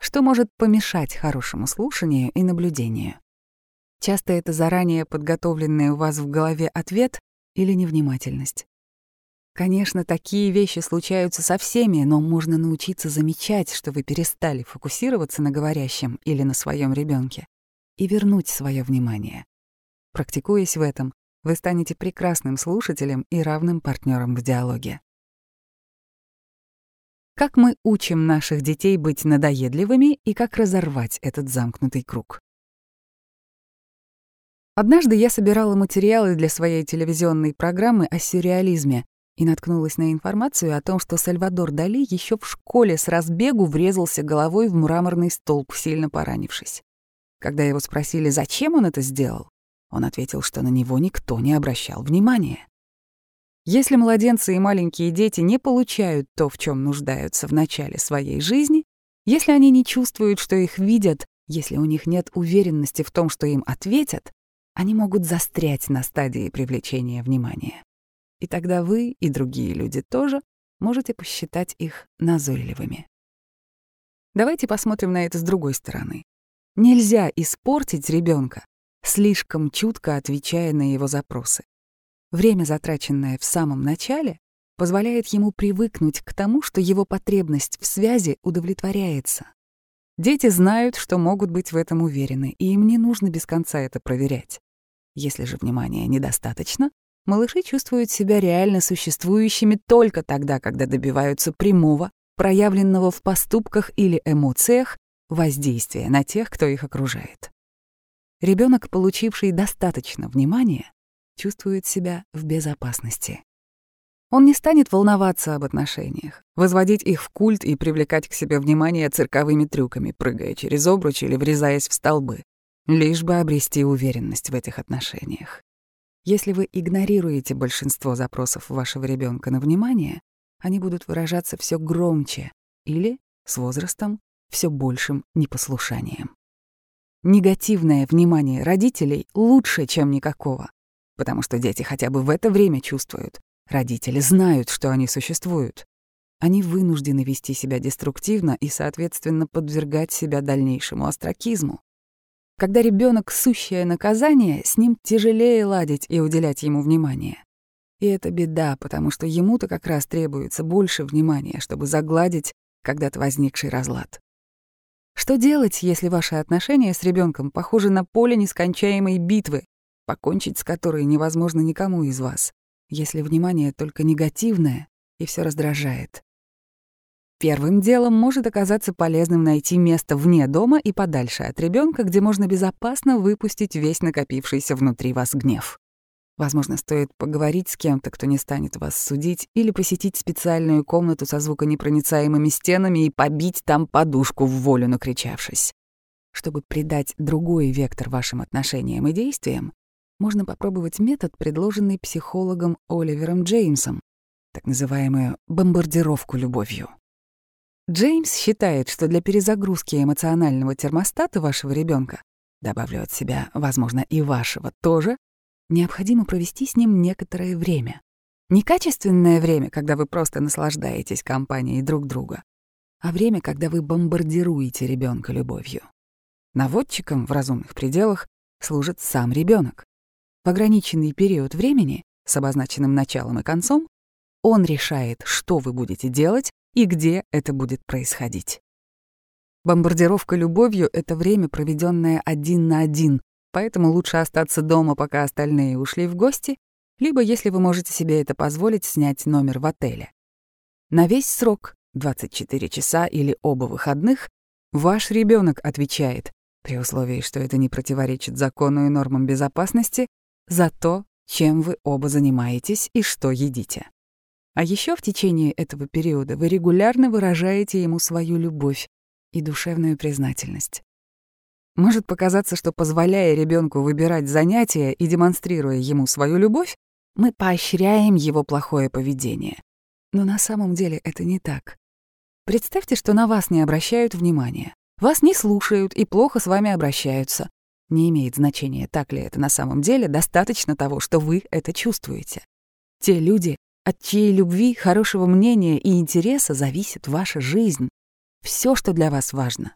Что может помешать хорошему слушанию и наблюдению? Часто это заранее подготовленный у вас в голове ответ или невнимательность. Конечно, такие вещи случаются со всеми, но можно научиться замечать, что вы перестали фокусироваться на говорящем или на своем ребенке и вернуть свое внимание. Практикуясь в этом, вы станете прекрасным слушателем и равным партнером в диалоге. Как мы учим наших детей быть надоедливыми и как разорвать этот замкнутый круг? Однажды я собирала материалы для своей телевизионной программы о сюрреализме и наткнулась на информацию о том, что Сальвадор Дали еще в школе с разбегу врезался головой в мраморный столб, сильно поранившись. Когда его спросили, зачем он это сделал, он ответил, что на него никто не обращал внимания. Если младенцы и маленькие дети не получают то, в чем нуждаются в начале своей жизни, если они не чувствуют, что их видят, если у них нет уверенности в том, что им ответят, они могут застрять на стадии привлечения внимания. И тогда вы и другие люди тоже можете посчитать их назойливыми. Давайте посмотрим на это с другой стороны. Нельзя испортить ребенка, слишком чутко отвечая на его запросы. Время, затраченное в самом начале, позволяет ему привыкнуть к тому, что его потребность в связи удовлетворяется. Дети знают, что могут быть в этом уверены, и им не нужно без конца это проверять. Если же внимания недостаточно, малыши чувствуют себя реально существующими только тогда, когда добиваются прямого, проявленного в поступках или эмоциях воздействия на тех, кто их окружает. Ребенок, получивший достаточно внимания, чувствует себя в безопасности. Он не станет волноваться об отношениях, возводить их в культ и привлекать к себе внимание цирковыми трюками, прыгая через обруч или врезаясь в столбы, лишь бы обрести уверенность в этих отношениях. Если вы игнорируете большинство запросов вашего ребенка на внимание, они будут выражаться все громче или, с возрастом, все большим непослушанием. Негативное внимание родителей лучше, чем никакого, потому что дети хотя бы в это время чувствуют. Родители знают, что они существуют. Они вынуждены вести себя деструктивно и, соответственно, подвергать себя дальнейшему остракизму. Когда ребенок сущее наказание, с ним тяжелее ладить и уделять ему внимание. И это беда, потому что ему-то как раз требуется больше внимания, чтобы загладить когда-то возникший разлад. Что делать, если ваши отношения с ребенком похожи на поле нескончаемой битвы, покончить с которой невозможно никому из вас, если внимание только негативное и все раздражает? Первым делом может оказаться полезным найти место вне дома и подальше от ребенка, где можно безопасно выпустить весь накопившийся внутри вас гнев. Возможно, стоит поговорить с кем-то, кто не станет вас судить, или посетить специальную комнату со звуконепроницаемыми стенами и побить там подушку в волю накричавшись. Чтобы придать другой вектор вашим отношениям и действиям, можно попробовать метод, предложенный психологом Оливером Джеймсом, так называемую бомбардировку любовью. Джеймс считает, что для перезагрузки эмоционального термостата вашего ребенка, добавлю от себя, возможно, и вашего тоже, необходимо провести с ним некоторое время. Не качественное время, когда вы просто наслаждаетесь компанией друг друга, а время, когда вы бомбардируете ребенка любовью. Наводчиком в разумных пределах служит сам ребенок. В ограниченный период времени, с обозначенным началом и концом, он решает, что вы будете делать и где это будет происходить. Бомбардировка любовью — это время, проведенное один на один поэтому лучше остаться дома, пока остальные ушли в гости, либо, если вы можете себе это позволить, снять номер в отеле. На весь срок, 24 часа или оба выходных, ваш ребенок отвечает, при условии, что это не противоречит закону и нормам безопасности, за то, чем вы оба занимаетесь и что едите. А еще в течение этого периода вы регулярно выражаете ему свою любовь и душевную признательность. Может показаться, что позволяя ребенку выбирать занятия и демонстрируя ему свою любовь, мы поощряем его плохое поведение. Но на самом деле это не так. Представьте, что на вас не обращают внимания. Вас не слушают и плохо с вами обращаются. Не имеет значения, так ли это на самом деле, достаточно того, что вы это чувствуете. Те люди, от чьей любви, хорошего мнения и интереса зависит ваша жизнь. Все, что для вас важно.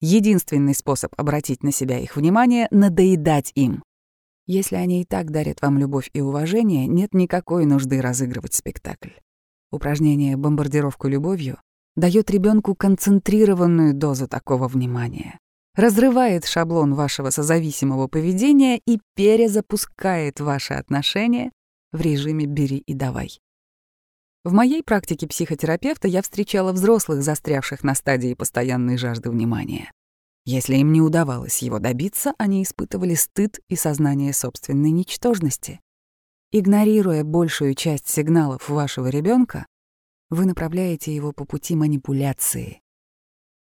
Единственный способ обратить на себя их внимание — надоедать им. Если они и так дарят вам любовь и уважение, нет никакой нужды разыгрывать спектакль. Упражнение «Бомбардировку любовью» дает ребенку концентрированную дозу такого внимания, разрывает шаблон вашего созависимого поведения и перезапускает ваши отношения в режиме «бери и давай». В моей практике психотерапевта я встречала взрослых, застрявших на стадии постоянной жажды внимания. Если им не удавалось его добиться, они испытывали стыд и сознание собственной ничтожности. Игнорируя большую часть сигналов вашего ребенка, вы направляете его по пути манипуляции.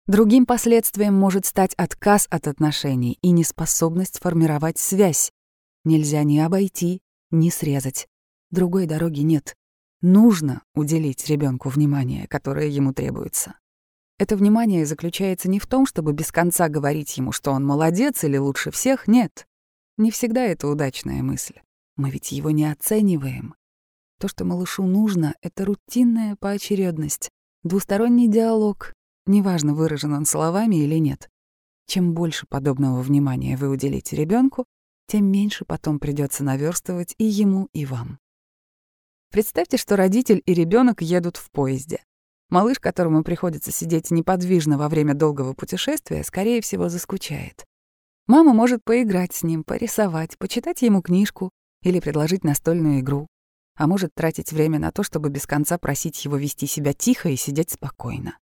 Другим последствием может стать отказ от отношений и неспособность формировать связь. Нельзя ни обойти, ни срезать. Другой дороги нет. Нужно уделить ребенку внимание, которое ему требуется. Это внимание заключается не в том, чтобы без конца говорить ему, что он молодец или лучше всех, нет. Не всегда это удачная мысль. Мы ведь его не оцениваем. То, что малышу нужно, — это рутинная поочередность, двусторонний диалог, неважно, выражен он словами или нет. Чем больше подобного внимания вы уделите ребенку, тем меньше потом придется наверстывать и ему, и вам. Представьте, что родитель и ребенок едут в поезде. Малыш, которому приходится сидеть неподвижно во время долгого путешествия, скорее всего, заскучает. Мама может поиграть с ним, порисовать, почитать ему книжку или предложить настольную игру, а может тратить время на то, чтобы без конца просить его вести себя тихо и сидеть спокойно.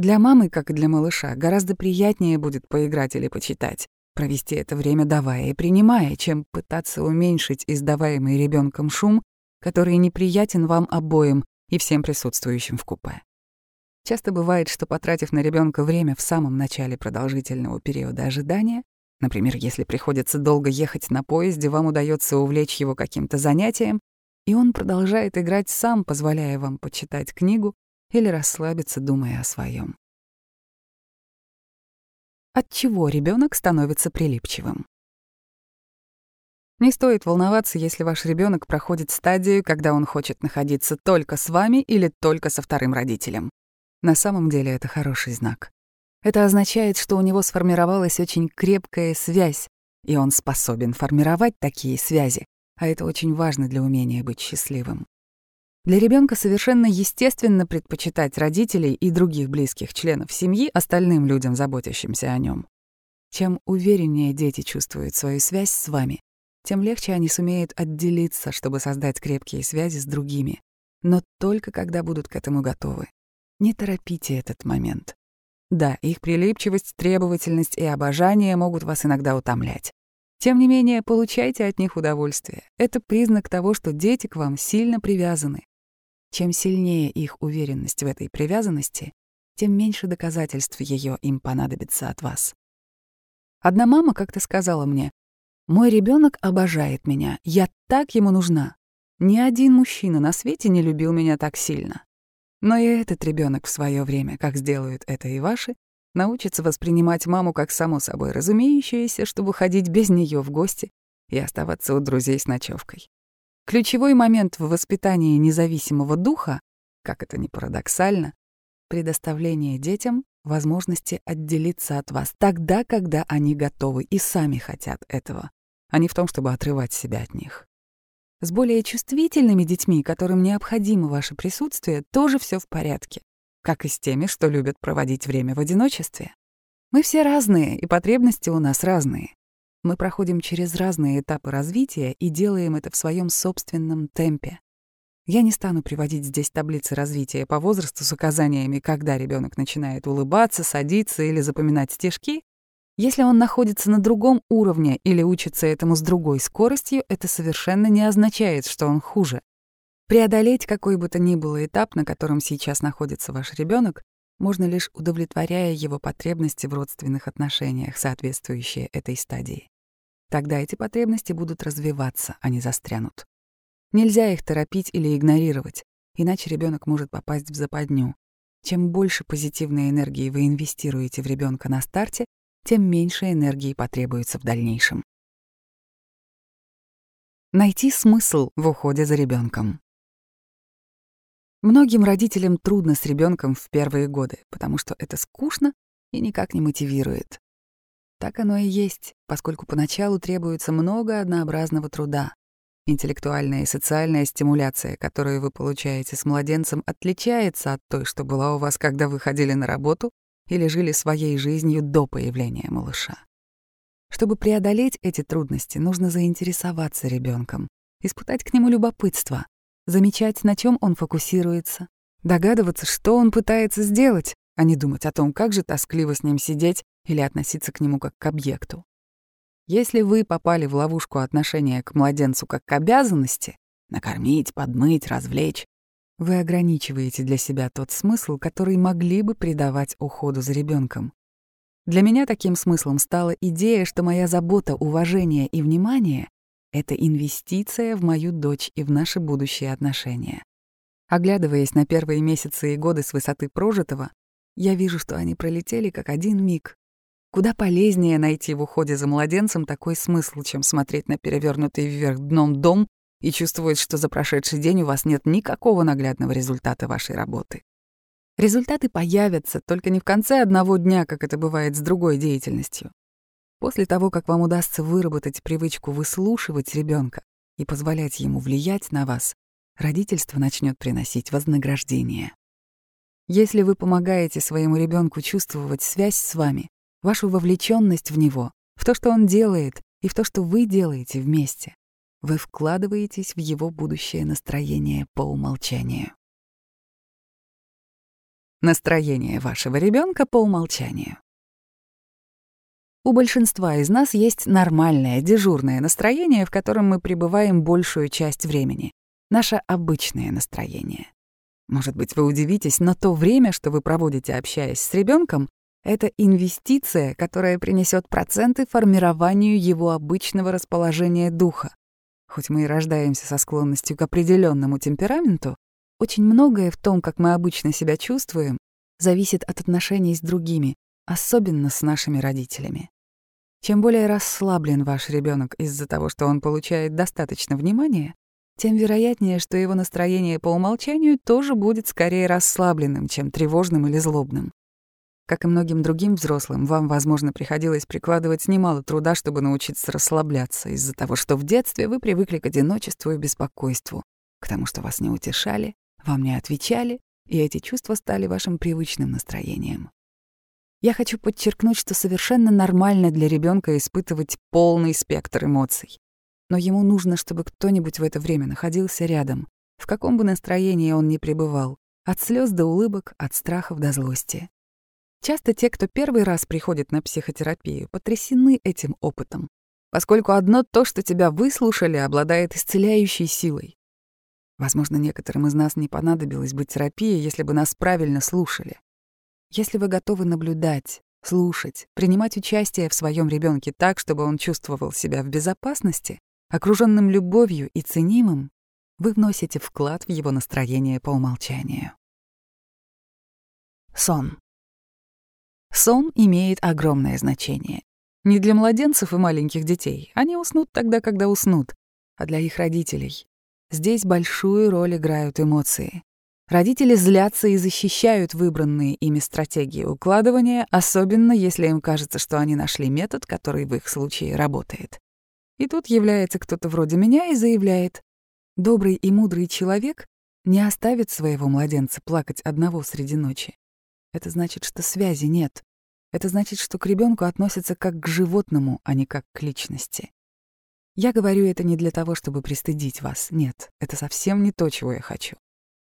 Для мамы, как и для малыша, гораздо приятнее будет поиграть или почитать, провести это время давая и принимая, чем пытаться уменьшить издаваемый ребенком шум который неприятен вам обоим и всем присутствующим в купе. Часто бывает, что потратив на ребенка время в самом начале продолжительного периода ожидания, например, если приходится долго ехать на поезде, вам удается увлечь его каким-то занятием, и он продолжает играть сам, позволяя вам почитать книгу или расслабиться, думая о своем. От чего ребенок становится прилипчивым? Не стоит волноваться, если ваш ребенок проходит стадию, когда он хочет находиться только с вами или только со вторым родителем. На самом деле это хороший знак. Это означает, что у него сформировалась очень крепкая связь, и он способен формировать такие связи, а это очень важно для умения быть счастливым. Для ребенка совершенно естественно предпочитать родителей и других близких членов семьи остальным людям, заботящимся о нем. Чем увереннее дети чувствуют свою связь с вами, тем легче они сумеют отделиться, чтобы создать крепкие связи с другими. Но только когда будут к этому готовы. Не торопите этот момент. Да, их прилипчивость, требовательность и обожание могут вас иногда утомлять. Тем не менее, получайте от них удовольствие. Это признак того, что дети к вам сильно привязаны. Чем сильнее их уверенность в этой привязанности, тем меньше доказательств ее им понадобится от вас. Одна мама как-то сказала мне, мой ребенок обожает меня, я так ему нужна. Ни один мужчина на свете не любил меня так сильно. Но и этот ребенок в свое время, как сделают это и ваши, научится воспринимать маму как само собой разумеющееся, чтобы ходить без нее в гости и оставаться у друзей с ночевкой. Ключевой момент в воспитании независимого духа, как это ни парадоксально, предоставление детям возможности отделиться от вас тогда, когда они готовы и сами хотят этого а не в том, чтобы отрывать себя от них. С более чувствительными детьми, которым необходимо ваше присутствие, тоже все в порядке, как и с теми, что любят проводить время в одиночестве. Мы все разные, и потребности у нас разные. Мы проходим через разные этапы развития и делаем это в своем собственном темпе. Я не стану приводить здесь таблицы развития по возрасту с указаниями, когда ребенок начинает улыбаться, садиться или запоминать стежки, если он находится на другом уровне или учится этому с другой скоростью, это совершенно не означает, что он хуже. Преодолеть какой бы то ни было этап, на котором сейчас находится ваш ребенок, можно лишь удовлетворяя его потребности в родственных отношениях, соответствующие этой стадии. Тогда эти потребности будут развиваться, а не застрянут. Нельзя их торопить или игнорировать, иначе ребенок может попасть в западню. Чем больше позитивной энергии вы инвестируете в ребенка на старте, тем меньше энергии потребуется в дальнейшем. Найти смысл в уходе за ребенком. Многим родителям трудно с ребенком в первые годы, потому что это скучно и никак не мотивирует. Так оно и есть, поскольку поначалу требуется много однообразного труда. Интеллектуальная и социальная стимуляция, которую вы получаете с младенцем, отличается от той, что была у вас, когда вы ходили на работу или жили своей жизнью до появления малыша. Чтобы преодолеть эти трудности, нужно заинтересоваться ребенком, испытать к нему любопытство, замечать, на чем он фокусируется, догадываться, что он пытается сделать, а не думать о том, как же тоскливо с ним сидеть или относиться к нему как к объекту. Если вы попали в ловушку отношения к младенцу как к обязанности — накормить, подмыть, развлечь, вы ограничиваете для себя тот смысл, который могли бы придавать уходу за ребенком. Для меня таким смыслом стала идея, что моя забота, уважение и внимание это инвестиция в мою дочь и в наши будущие отношения. Оглядываясь на первые месяцы и годы с высоты прожитого, я вижу, что они пролетели как один миг. Куда полезнее найти в уходе за младенцем такой смысл, чем смотреть на перевернутый вверх дном дом и чувствовать, что за прошедший день у вас нет никакого наглядного результата вашей работы. Результаты появятся, только не в конце одного дня, как это бывает с другой деятельностью. После того, как вам удастся выработать привычку выслушивать ребенка и позволять ему влиять на вас, родительство начнет приносить вознаграждение. Если вы помогаете своему ребенку чувствовать связь с вами, вашу вовлеченность в него, в то, что он делает, и в то, что вы делаете вместе, вы вкладываетесь в его будущее настроение по умолчанию. Настроение вашего ребенка по умолчанию. У большинства из нас есть нормальное, дежурное настроение, в котором мы пребываем большую часть времени. Наше обычное настроение. Может быть, вы удивитесь, но то время, что вы проводите, общаясь с ребенком, это инвестиция, которая принесет проценты формированию его обычного расположения духа. Хоть мы и рождаемся со склонностью к определенному темпераменту, очень многое в том, как мы обычно себя чувствуем, зависит от отношений с другими, особенно с нашими родителями. Чем более расслаблен ваш ребенок из-за того, что он получает достаточно внимания, тем вероятнее, что его настроение по умолчанию тоже будет скорее расслабленным, чем тревожным или злобным. Как и многим другим взрослым, вам, возможно, приходилось прикладывать немало труда, чтобы научиться расслабляться из-за того, что в детстве вы привыкли к одиночеству и беспокойству, к тому, что вас не утешали, вам не отвечали, и эти чувства стали вашим привычным настроением. Я хочу подчеркнуть, что совершенно нормально для ребенка испытывать полный спектр эмоций. Но ему нужно, чтобы кто-нибудь в это время находился рядом, в каком бы настроении он ни пребывал, от слез до улыбок, от страхов до злости. Часто те, кто первый раз приходит на психотерапию, потрясены этим опытом, поскольку одно то, что тебя выслушали, обладает исцеляющей силой. Возможно, некоторым из нас не понадобилось бы терапия, если бы нас правильно слушали. Если вы готовы наблюдать, слушать, принимать участие в своем ребенке так, чтобы он чувствовал себя в безопасности, окруженным любовью и ценимым, вы вносите вклад в его настроение по умолчанию. Сон. Сон имеет огромное значение. Не для младенцев и маленьких детей. Они уснут тогда, когда уснут, а для их родителей. Здесь большую роль играют эмоции. Родители злятся и защищают выбранные ими стратегии укладывания, особенно если им кажется, что они нашли метод, который в их случае работает. И тут является кто-то вроде меня и заявляет, добрый и мудрый человек не оставит своего младенца плакать одного среди ночи. Это значит, что связи нет. Это значит, что к ребенку относятся как к животному, а не как к личности. Я говорю это не для того, чтобы пристыдить вас. Нет, это совсем не то, чего я хочу.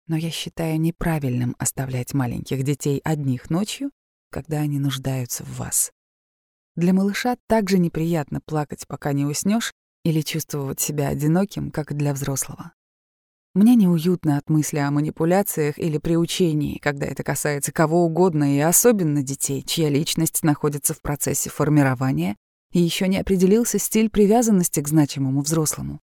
Но я считаю неправильным оставлять маленьких детей одних ночью, когда они нуждаются в вас. Для малыша также неприятно плакать, пока не уснешь, или чувствовать себя одиноким, как для взрослого. Мне неуютно от мысли о манипуляциях или приучении, когда это касается кого угодно и особенно детей, чья личность находится в процессе формирования и еще не определился стиль привязанности к значимому взрослому.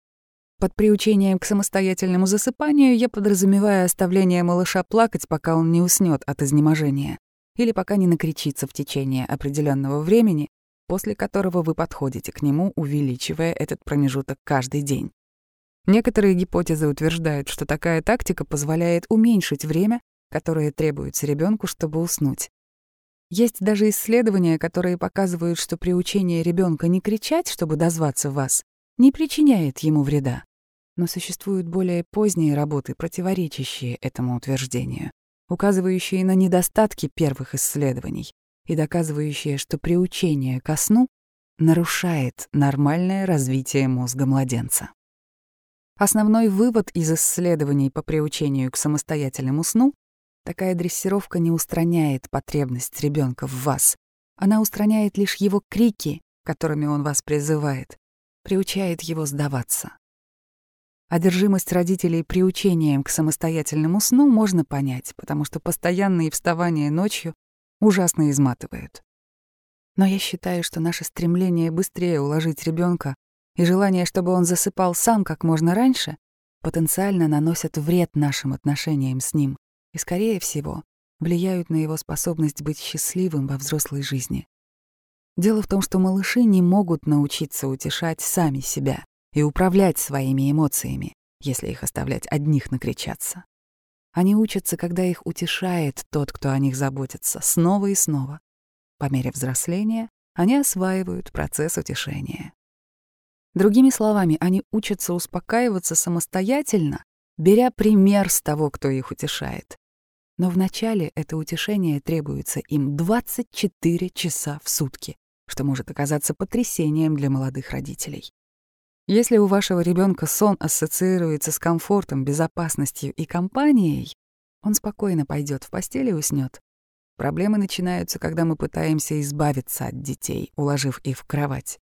Под приучением к самостоятельному засыпанию я подразумеваю оставление малыша плакать, пока он не уснет от изнеможения или пока не накричится в течение определенного времени, после которого вы подходите к нему, увеличивая этот промежуток каждый день. Некоторые гипотезы утверждают, что такая тактика позволяет уменьшить время, которое требуется ребенку, чтобы уснуть. Есть даже исследования, которые показывают, что приучение ребенка не кричать, чтобы дозваться вас, не причиняет ему вреда. Но существуют более поздние работы, противоречащие этому утверждению, указывающие на недостатки первых исследований и доказывающие, что приучение ко сну нарушает нормальное развитие мозга младенца. Основной вывод из исследований по приучению к самостоятельному сну — такая дрессировка не устраняет потребность ребенка в вас. Она устраняет лишь его крики, которыми он вас призывает, приучает его сдаваться. Одержимость родителей приучением к самостоятельному сну можно понять, потому что постоянные вставания ночью ужасно изматывают. Но я считаю, что наше стремление быстрее уложить ребенка и желание, чтобы он засыпал сам как можно раньше, потенциально наносят вред нашим отношениям с ним и, скорее всего, влияют на его способность быть счастливым во взрослой жизни. Дело в том, что малыши не могут научиться утешать сами себя и управлять своими эмоциями, если их оставлять одних накричаться. Они учатся, когда их утешает тот, кто о них заботится, снова и снова. По мере взросления они осваивают процесс утешения. Другими словами, они учатся успокаиваться самостоятельно, беря пример с того, кто их утешает. Но вначале это утешение требуется им 24 часа в сутки, что может оказаться потрясением для молодых родителей. Если у вашего ребенка сон ассоциируется с комфортом, безопасностью и компанией, он спокойно пойдет в постель и уснет. Проблемы начинаются, когда мы пытаемся избавиться от детей, уложив их в кровать.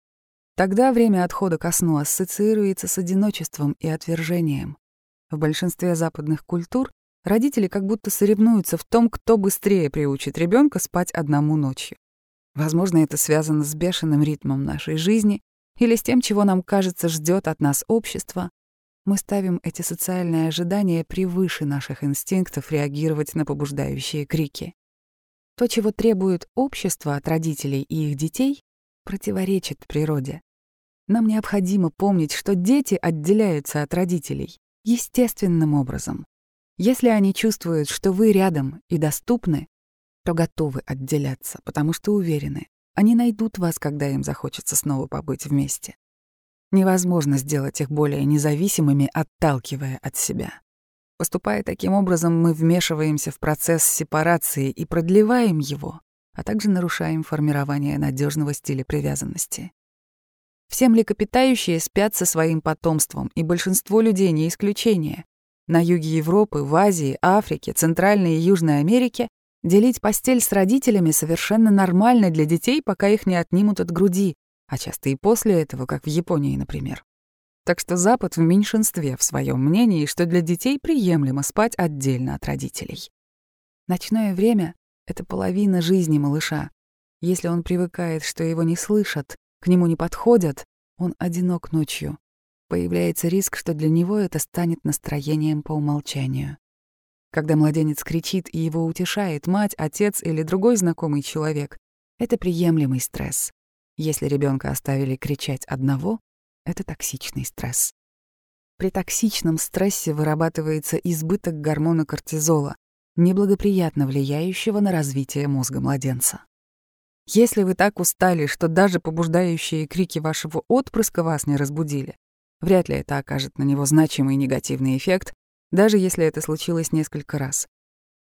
Тогда время отхода ко сну ассоциируется с одиночеством и отвержением. В большинстве западных культур родители как будто соревнуются в том, кто быстрее приучит ребенка спать одному ночью. Возможно, это связано с бешеным ритмом нашей жизни или с тем, чего нам кажется ждет от нас общество. Мы ставим эти социальные ожидания превыше наших инстинктов реагировать на побуждающие крики. То, чего требует общество от родителей и их детей, противоречит природе. Нам необходимо помнить, что дети отделяются от родителей естественным образом. Если они чувствуют, что вы рядом и доступны, то готовы отделяться, потому что уверены, они найдут вас, когда им захочется снова побыть вместе. Невозможно сделать их более независимыми, отталкивая от себя. Поступая таким образом, мы вмешиваемся в процесс сепарации и продлеваем его, а также нарушаем формирование надежного стиля привязанности. Все млекопитающие спят со своим потомством, и большинство людей не исключение. На юге Европы, в Азии, Африке, Центральной и Южной Америке делить постель с родителями совершенно нормально для детей, пока их не отнимут от груди, а часто и после этого, как в Японии, например. Так что Запад в меньшинстве в своем мнении, что для детей приемлемо спать отдельно от родителей. Ночное время — это половина жизни малыша. Если он привыкает, что его не слышат, к нему не подходят, он одинок ночью. Появляется риск, что для него это станет настроением по умолчанию. Когда младенец кричит и его утешает мать, отец или другой знакомый человек, это приемлемый стресс. Если ребенка оставили кричать одного, это токсичный стресс. При токсичном стрессе вырабатывается избыток гормона кортизола, неблагоприятно влияющего на развитие мозга младенца. Если вы так устали, что даже побуждающие крики вашего отпрыска вас не разбудили, вряд ли это окажет на него значимый негативный эффект, даже если это случилось несколько раз.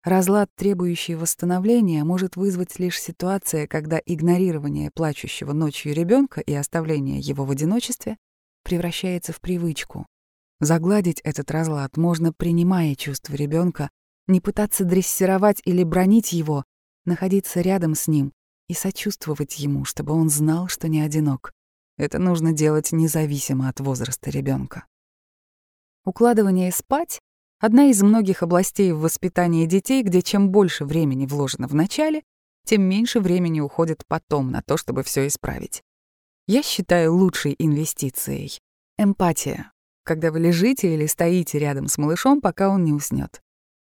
Разлад, требующий восстановления, может вызвать лишь ситуация, когда игнорирование плачущего ночью ребенка и оставление его в одиночестве превращается в привычку. Загладить этот разлад можно, принимая чувства ребенка, не пытаться дрессировать или бронить его, находиться рядом с ним, и сочувствовать ему, чтобы он знал, что не одинок. Это нужно делать независимо от возраста ребенка. Укладывание спать — одна из многих областей в воспитании детей, где чем больше времени вложено в начале, тем меньше времени уходит потом на то, чтобы все исправить. Я считаю лучшей инвестицией — эмпатия, когда вы лежите или стоите рядом с малышом, пока он не уснет.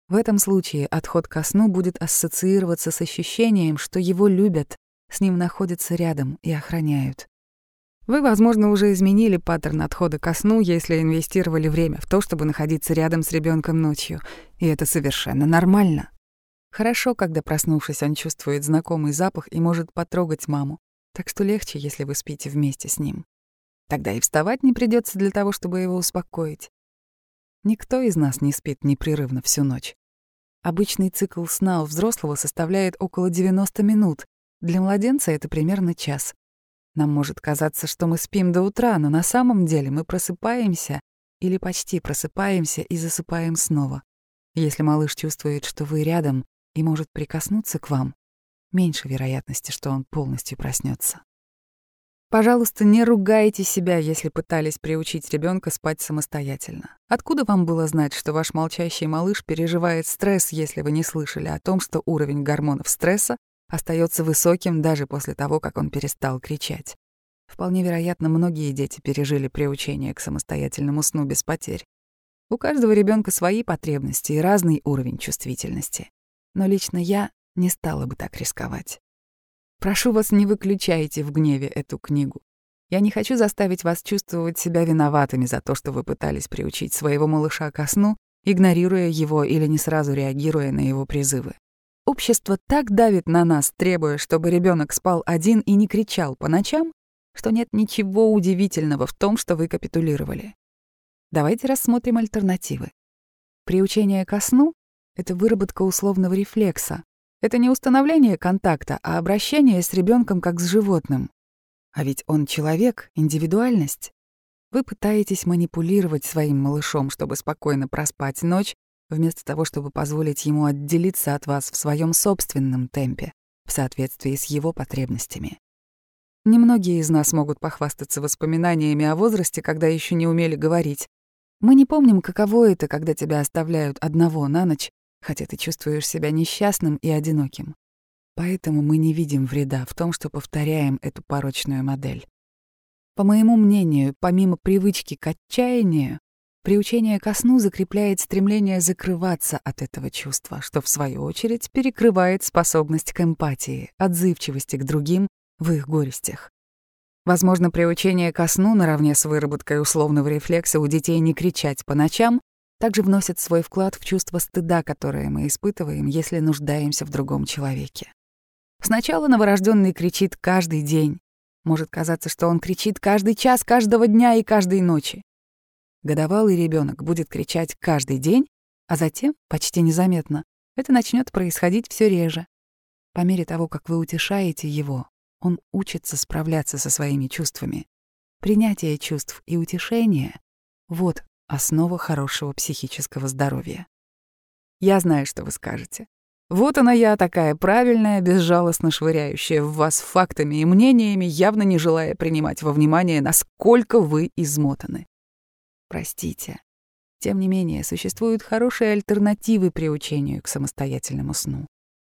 В этом случае отход ко сну будет ассоциироваться с ощущением, что его любят, с ним находятся рядом и охраняют. Вы, возможно, уже изменили паттерн отхода ко сну, если инвестировали время в то, чтобы находиться рядом с ребенком ночью, и это совершенно нормально. Хорошо, когда, проснувшись, он чувствует знакомый запах и может потрогать маму, так что легче, если вы спите вместе с ним. Тогда и вставать не придется для того, чтобы его успокоить. Никто из нас не спит непрерывно всю ночь. Обычный цикл сна у взрослого составляет около 90 минут. Для младенца это примерно час. Нам может казаться, что мы спим до утра, но на самом деле мы просыпаемся или почти просыпаемся и засыпаем снова. Если малыш чувствует, что вы рядом и может прикоснуться к вам, меньше вероятности, что он полностью проснется. Пожалуйста, не ругайте себя, если пытались приучить ребенка спать самостоятельно. Откуда вам было знать, что ваш молчащий малыш переживает стресс, если вы не слышали о том, что уровень гормонов стресса остается высоким даже после того, как он перестал кричать? Вполне вероятно, многие дети пережили приучение к самостоятельному сну без потерь. У каждого ребенка свои потребности и разный уровень чувствительности. Но лично я не стала бы так рисковать. Прошу вас, не выключайте в гневе эту книгу. Я не хочу заставить вас чувствовать себя виноватыми за то, что вы пытались приучить своего малыша ко сну, игнорируя его или не сразу реагируя на его призывы. Общество так давит на нас, требуя, чтобы ребенок спал один и не кричал по ночам, что нет ничего удивительного в том, что вы капитулировали. Давайте рассмотрим альтернативы. Приучение ко сну — это выработка условного рефлекса, это не установление контакта, а обращение с ребенком как с животным. А ведь он человек, индивидуальность. Вы пытаетесь манипулировать своим малышом, чтобы спокойно проспать ночь, вместо того, чтобы позволить ему отделиться от вас в своем собственном темпе, в соответствии с его потребностями. Немногие из нас могут похвастаться воспоминаниями о возрасте, когда еще не умели говорить. Мы не помним, каково это, когда тебя оставляют одного на ночь, хотя ты чувствуешь себя несчастным и одиноким. Поэтому мы не видим вреда в том, что повторяем эту порочную модель. По моему мнению, помимо привычки к отчаянию, приучение ко сну закрепляет стремление закрываться от этого чувства, что, в свою очередь, перекрывает способность к эмпатии, отзывчивости к другим в их горестях. Возможно, приучение ко сну наравне с выработкой условного рефлекса у детей не кричать по ночам также вносит свой вклад в чувство стыда, которое мы испытываем, если нуждаемся в другом человеке. Сначала новорожденный кричит каждый день. Может казаться, что он кричит каждый час, каждого дня и каждой ночи. Годовалый ребенок будет кричать каждый день, а затем, почти незаметно, это начнет происходить все реже. По мере того, как вы утешаете его, он учится справляться со своими чувствами. Принятие чувств и утешение — вот основа хорошего психического здоровья. Я знаю, что вы скажете. Вот она я такая правильная, безжалостно швыряющая в вас фактами и мнениями, явно не желая принимать во внимание, насколько вы измотаны. Простите. Тем не менее, существуют хорошие альтернативы приучению к самостоятельному сну.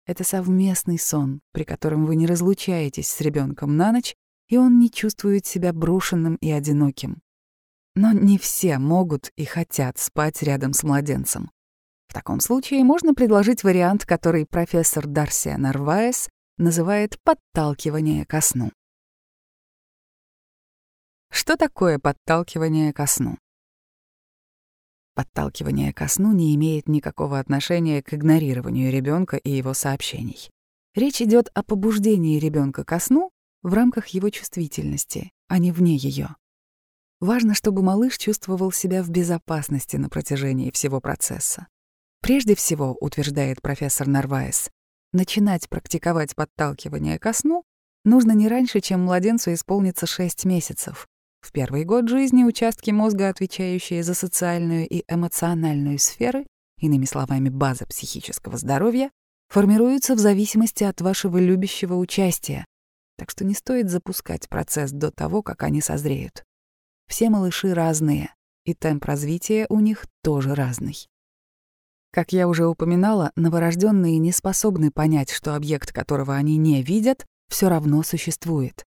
Это совместный сон, при котором вы не разлучаетесь с ребенком на ночь, и он не чувствует себя брошенным и одиноким. Но не все могут и хотят спать рядом с младенцем. В таком случае можно предложить вариант, который профессор Дарсия Нарваес называет «подталкивание ко сну». Что такое подталкивание ко сну? Подталкивание ко сну не имеет никакого отношения к игнорированию ребенка и его сообщений. Речь идет о побуждении ребенка ко сну в рамках его чувствительности, а не вне ее. Важно, чтобы малыш чувствовал себя в безопасности на протяжении всего процесса. Прежде всего, утверждает профессор Нарваес, начинать практиковать подталкивание ко сну нужно не раньше, чем младенцу исполнится 6 месяцев. В первый год жизни участки мозга, отвечающие за социальную и эмоциональную сферы, иными словами, база психического здоровья, формируются в зависимости от вашего любящего участия, так что не стоит запускать процесс до того, как они созреют. Все малыши разные. и темп развития у них тоже разный. Как я уже упоминала, новорожденные не способны понять, что объект, которого они не видят, все равно существует.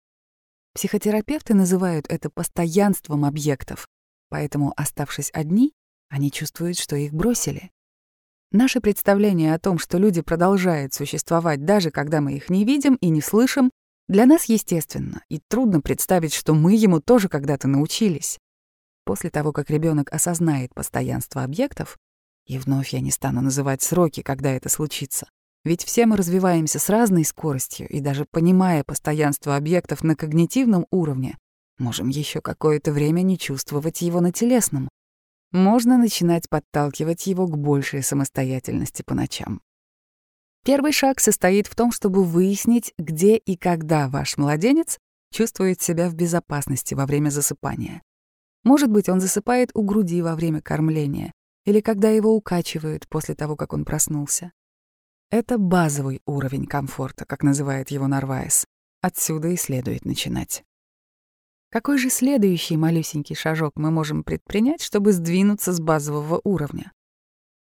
Психотерапевты называют это постоянством объектов, поэтому, оставшись одни, они чувствуют, что их бросили. Наше представление о том, что люди продолжают существовать даже когда мы их не видим и не слышим, для нас естественно, и трудно представить, что мы ему тоже когда-то научились. После того, как ребенок осознает постоянство объектов, и вновь я не стану называть сроки, когда это случится, ведь все мы развиваемся с разной скоростью, и даже понимая постоянство объектов на когнитивном уровне, можем еще какое-то время не чувствовать его на телесном. Можно начинать подталкивать его к большей самостоятельности по ночам. Первый шаг состоит в том, чтобы выяснить, где и когда ваш младенец чувствует себя в безопасности во время засыпания. Может быть, он засыпает у груди во время кормления или когда его укачивают после того, как он проснулся. Это базовый уровень комфорта, как называет его Нарваес. Отсюда и следует начинать. Какой же следующий малюсенький шажок мы можем предпринять, чтобы сдвинуться с базового уровня?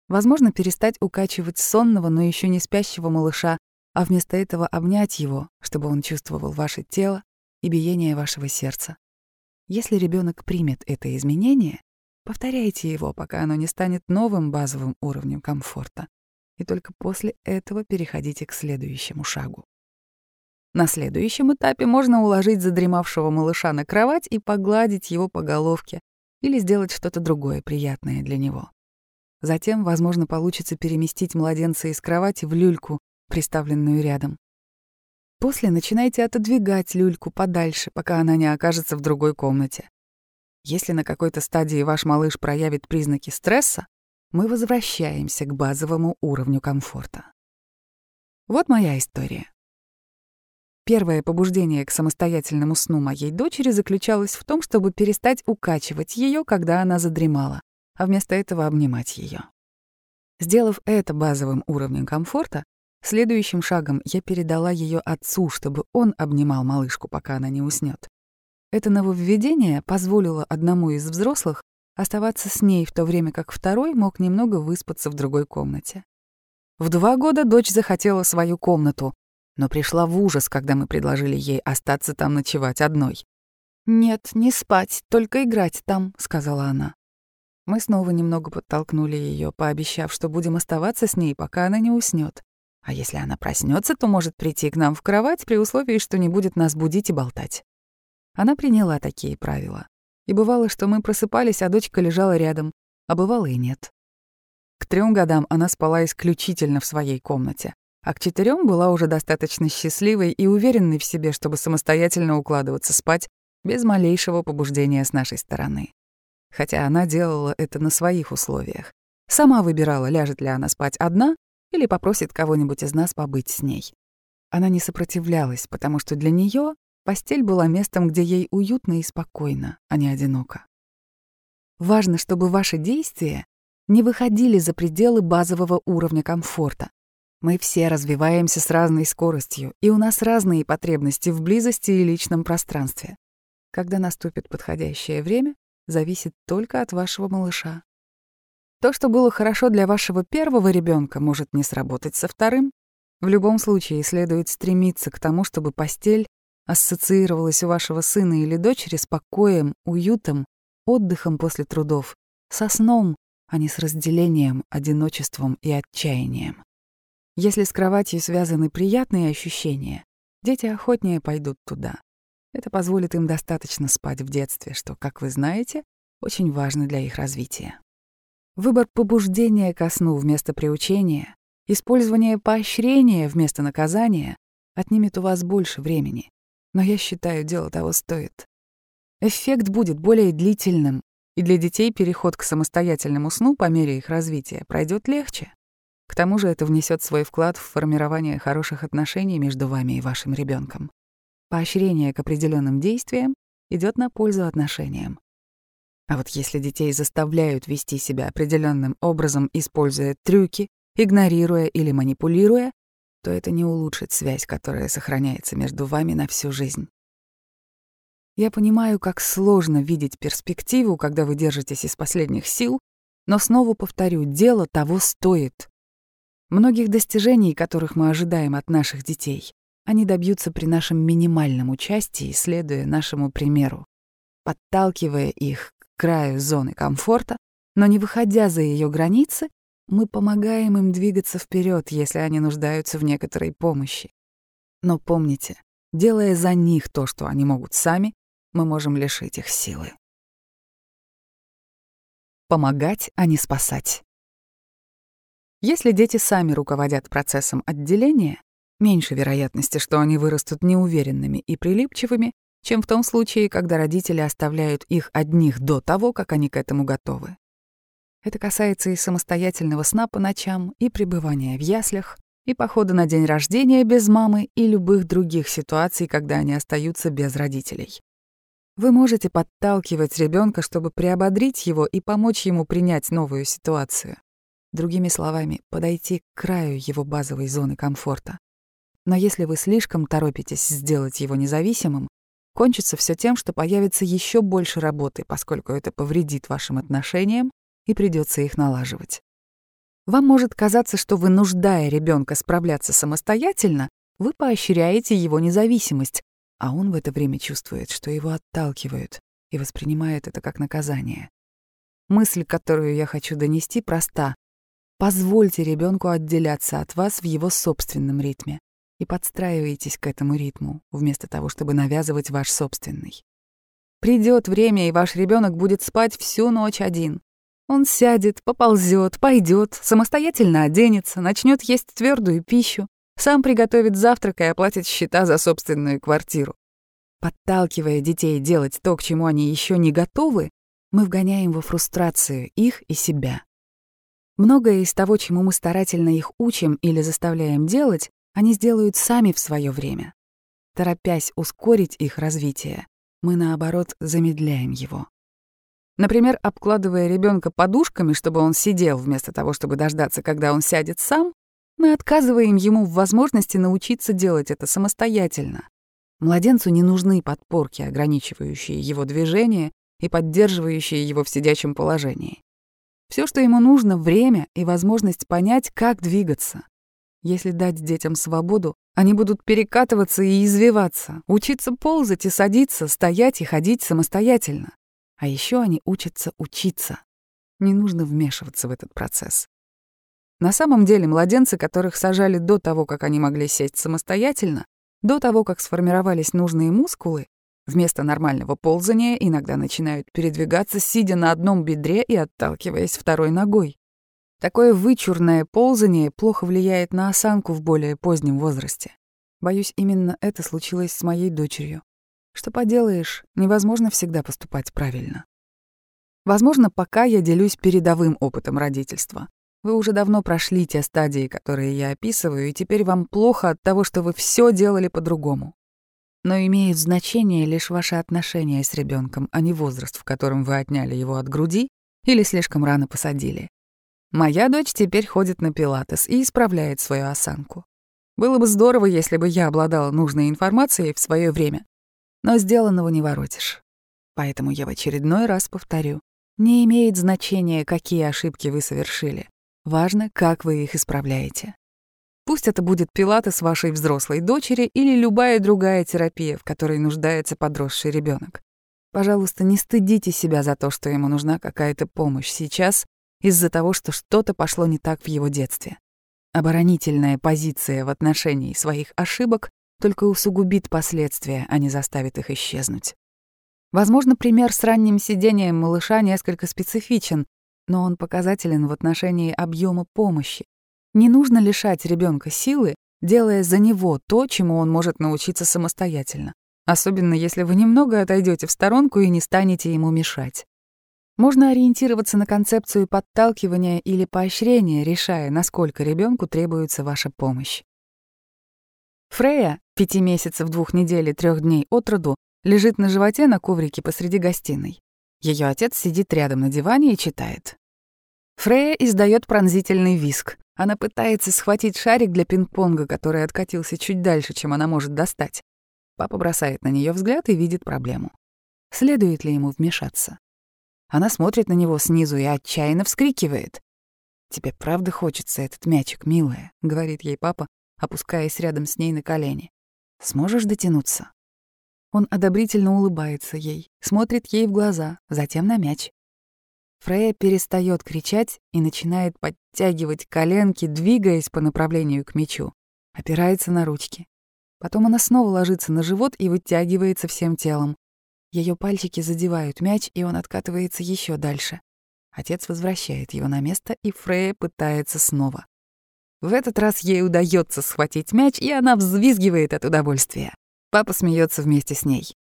Возможно, перестать укачивать сонного, но еще не спящего малыша, а вместо этого обнять его, чтобы он чувствовал ваше тело и биение вашего сердца. Если ребенок примет это изменение, повторяйте его, пока оно не станет новым базовым уровнем комфорта, и только после этого переходите к следующему шагу. На следующем этапе можно уложить задремавшего малыша на кровать и погладить его по головке или сделать что-то другое приятное для него. Затем, возможно, получится переместить младенца из кровати в люльку, приставленную рядом. После начинайте отодвигать люльку подальше, пока она не окажется в другой комнате. Если на какой-то стадии ваш малыш проявит признаки стресса, мы возвращаемся к базовому уровню комфорта. Вот моя история. Первое побуждение к самостоятельному сну моей дочери заключалось в том, чтобы перестать укачивать ее, когда она задремала а вместо этого обнимать ее. Сделав это базовым уровнем комфорта, следующим шагом я передала ее отцу, чтобы он обнимал малышку, пока она не уснет. Это нововведение позволило одному из взрослых оставаться с ней, в то время как второй мог немного выспаться в другой комнате. В два года дочь захотела свою комнату, но пришла в ужас, когда мы предложили ей остаться там ночевать одной. «Нет, не спать, только играть там», — сказала она. Мы снова немного подтолкнули ее, пообещав, что будем оставаться с ней, пока она не уснет. А если она проснется, то может прийти к нам в кровать при условии, что не будет нас будить и болтать. Она приняла такие правила. И бывало, что мы просыпались, а дочка лежала рядом, а бывало и нет. К трем годам она спала исключительно в своей комнате, а к четырем была уже достаточно счастливой и уверенной в себе, чтобы самостоятельно укладываться спать без малейшего побуждения с нашей стороны хотя она делала это на своих условиях. Сама выбирала, ляжет ли она спать одна или попросит кого-нибудь из нас побыть с ней. Она не сопротивлялась, потому что для нее постель была местом, где ей уютно и спокойно, а не одиноко. Важно, чтобы ваши действия не выходили за пределы базового уровня комфорта. Мы все развиваемся с разной скоростью, и у нас разные потребности в близости и личном пространстве. Когда наступит подходящее время, зависит только от вашего малыша. То, что было хорошо для вашего первого ребенка, может не сработать со вторым. В любом случае следует стремиться к тому, чтобы постель ассоциировалась у вашего сына или дочери с покоем, уютом, отдыхом после трудов, со сном, а не с разделением, одиночеством и отчаянием. Если с кроватью связаны приятные ощущения, дети охотнее пойдут туда. Это позволит им достаточно спать в детстве, что, как вы знаете, очень важно для их развития. Выбор побуждения ко сну вместо приучения, использование поощрения вместо наказания отнимет у вас больше времени, но я считаю, дело того стоит. Эффект будет более длительным, и для детей переход к самостоятельному сну по мере их развития пройдет легче. К тому же это внесет свой вклад в формирование хороших отношений между вами и вашим ребенком. Поощрение к определенным действиям идет на пользу отношениям. А вот если детей заставляют вести себя определенным образом, используя трюки, игнорируя или манипулируя, то это не улучшит связь, которая сохраняется между вами на всю жизнь. Я понимаю, как сложно видеть перспективу, когда вы держитесь из последних сил, но снова повторю, дело того стоит. Многих достижений, которых мы ожидаем от наших детей, они добьются при нашем минимальном участии, следуя нашему примеру, подталкивая их к краю зоны комфорта, но не выходя за ее границы, мы помогаем им двигаться вперед, если они нуждаются в некоторой помощи. Но помните, делая за них то, что они могут сами, мы можем лишить их силы. Помогать, а не спасать. Если дети сами руководят процессом отделения, меньше вероятности, что они вырастут неуверенными и прилипчивыми, чем в том случае, когда родители оставляют их одних до того, как они к этому готовы. Это касается и самостоятельного сна по ночам, и пребывания в яслях, и похода на день рождения без мамы, и любых других ситуаций, когда они остаются без родителей. Вы можете подталкивать ребенка, чтобы приободрить его и помочь ему принять новую ситуацию. Другими словами, подойти к краю его базовой зоны комфорта. Но если вы слишком торопитесь сделать его независимым, кончится все тем, что появится еще больше работы, поскольку это повредит вашим отношениям и придется их налаживать. Вам может казаться, что вынуждая ребенка справляться самостоятельно, вы поощряете его независимость, а он в это время чувствует, что его отталкивают и воспринимает это как наказание. Мысль, которую я хочу донести, проста. Позвольте ребенку отделяться от вас в его собственном ритме и подстраивайтесь к этому ритму, вместо того, чтобы навязывать ваш собственный. Придет время, и ваш ребенок будет спать всю ночь один. Он сядет, поползет, пойдет, самостоятельно оденется, начнет есть твердую пищу, сам приготовит завтрак и оплатит счета за собственную квартиру. Подталкивая детей делать то, к чему они еще не готовы, мы вгоняем во фрустрацию их и себя. Многое из того, чему мы старательно их учим или заставляем делать, они сделают сами в свое время. Торопясь ускорить их развитие, мы, наоборот, замедляем его. Например, обкладывая ребенка подушками, чтобы он сидел, вместо того, чтобы дождаться, когда он сядет сам, мы отказываем ему в возможности научиться делать это самостоятельно. Младенцу не нужны подпорки, ограничивающие его движение и поддерживающие его в сидячем положении. Все, что ему нужно — время и возможность понять, как двигаться. Если дать детям свободу, они будут перекатываться и извиваться, учиться ползать и садиться, стоять и ходить самостоятельно. А еще они учатся учиться. Не нужно вмешиваться в этот процесс. На самом деле младенцы, которых сажали до того, как они могли сесть самостоятельно, до того, как сформировались нужные мускулы, вместо нормального ползания иногда начинают передвигаться, сидя на одном бедре и отталкиваясь второй ногой. Такое вычурное ползание плохо влияет на осанку в более позднем возрасте. Боюсь, именно это случилось с моей дочерью. Что поделаешь, невозможно всегда поступать правильно. Возможно, пока я делюсь передовым опытом родительства. Вы уже давно прошли те стадии, которые я описываю, и теперь вам плохо от того, что вы все делали по-другому. Но имеет значение лишь ваше отношение с ребенком, а не возраст, в котором вы отняли его от груди или слишком рано посадили. Моя дочь теперь ходит на пилатес и исправляет свою осанку. Было бы здорово, если бы я обладала нужной информацией в свое время. Но сделанного не воротишь. Поэтому я в очередной раз повторю. Не имеет значения, какие ошибки вы совершили. Важно, как вы их исправляете. Пусть это будет пилатес вашей взрослой дочери или любая другая терапия, в которой нуждается подросший ребенок. Пожалуйста, не стыдите себя за то, что ему нужна какая-то помощь сейчас из-за того, что что-то пошло не так в его детстве. Оборонительная позиция в отношении своих ошибок только усугубит последствия, а не заставит их исчезнуть. Возможно, пример с ранним сидением малыша несколько специфичен, но он показателен в отношении объема помощи. Не нужно лишать ребенка силы, делая за него то, чему он может научиться самостоятельно, особенно если вы немного отойдете в сторонку и не станете ему мешать. Можно ориентироваться на концепцию подталкивания или поощрения, решая, насколько ребенку требуется ваша помощь. Фрея, пяти месяцев, двух недель и трех дней от роду, лежит на животе на коврике посреди гостиной. Ее отец сидит рядом на диване и читает. Фрея издает пронзительный виск. Она пытается схватить шарик для пинг-понга, который откатился чуть дальше, чем она может достать. Папа бросает на нее взгляд и видит проблему. Следует ли ему вмешаться? Она смотрит на него снизу и отчаянно вскрикивает. «Тебе правда хочется этот мячик, милая?» — говорит ей папа, опускаясь рядом с ней на колени. «Сможешь дотянуться?» Он одобрительно улыбается ей, смотрит ей в глаза, затем на мяч. Фрея перестает кричать и начинает подтягивать коленки, двигаясь по направлению к мячу. Опирается на ручки. Потом она снова ложится на живот и вытягивается всем телом. Ее пальчики задевают мяч, и он откатывается еще дальше. Отец возвращает его на место, и Фрея пытается снова. В этот раз ей удается схватить мяч, и она взвизгивает от удовольствия. Папа смеется вместе с ней.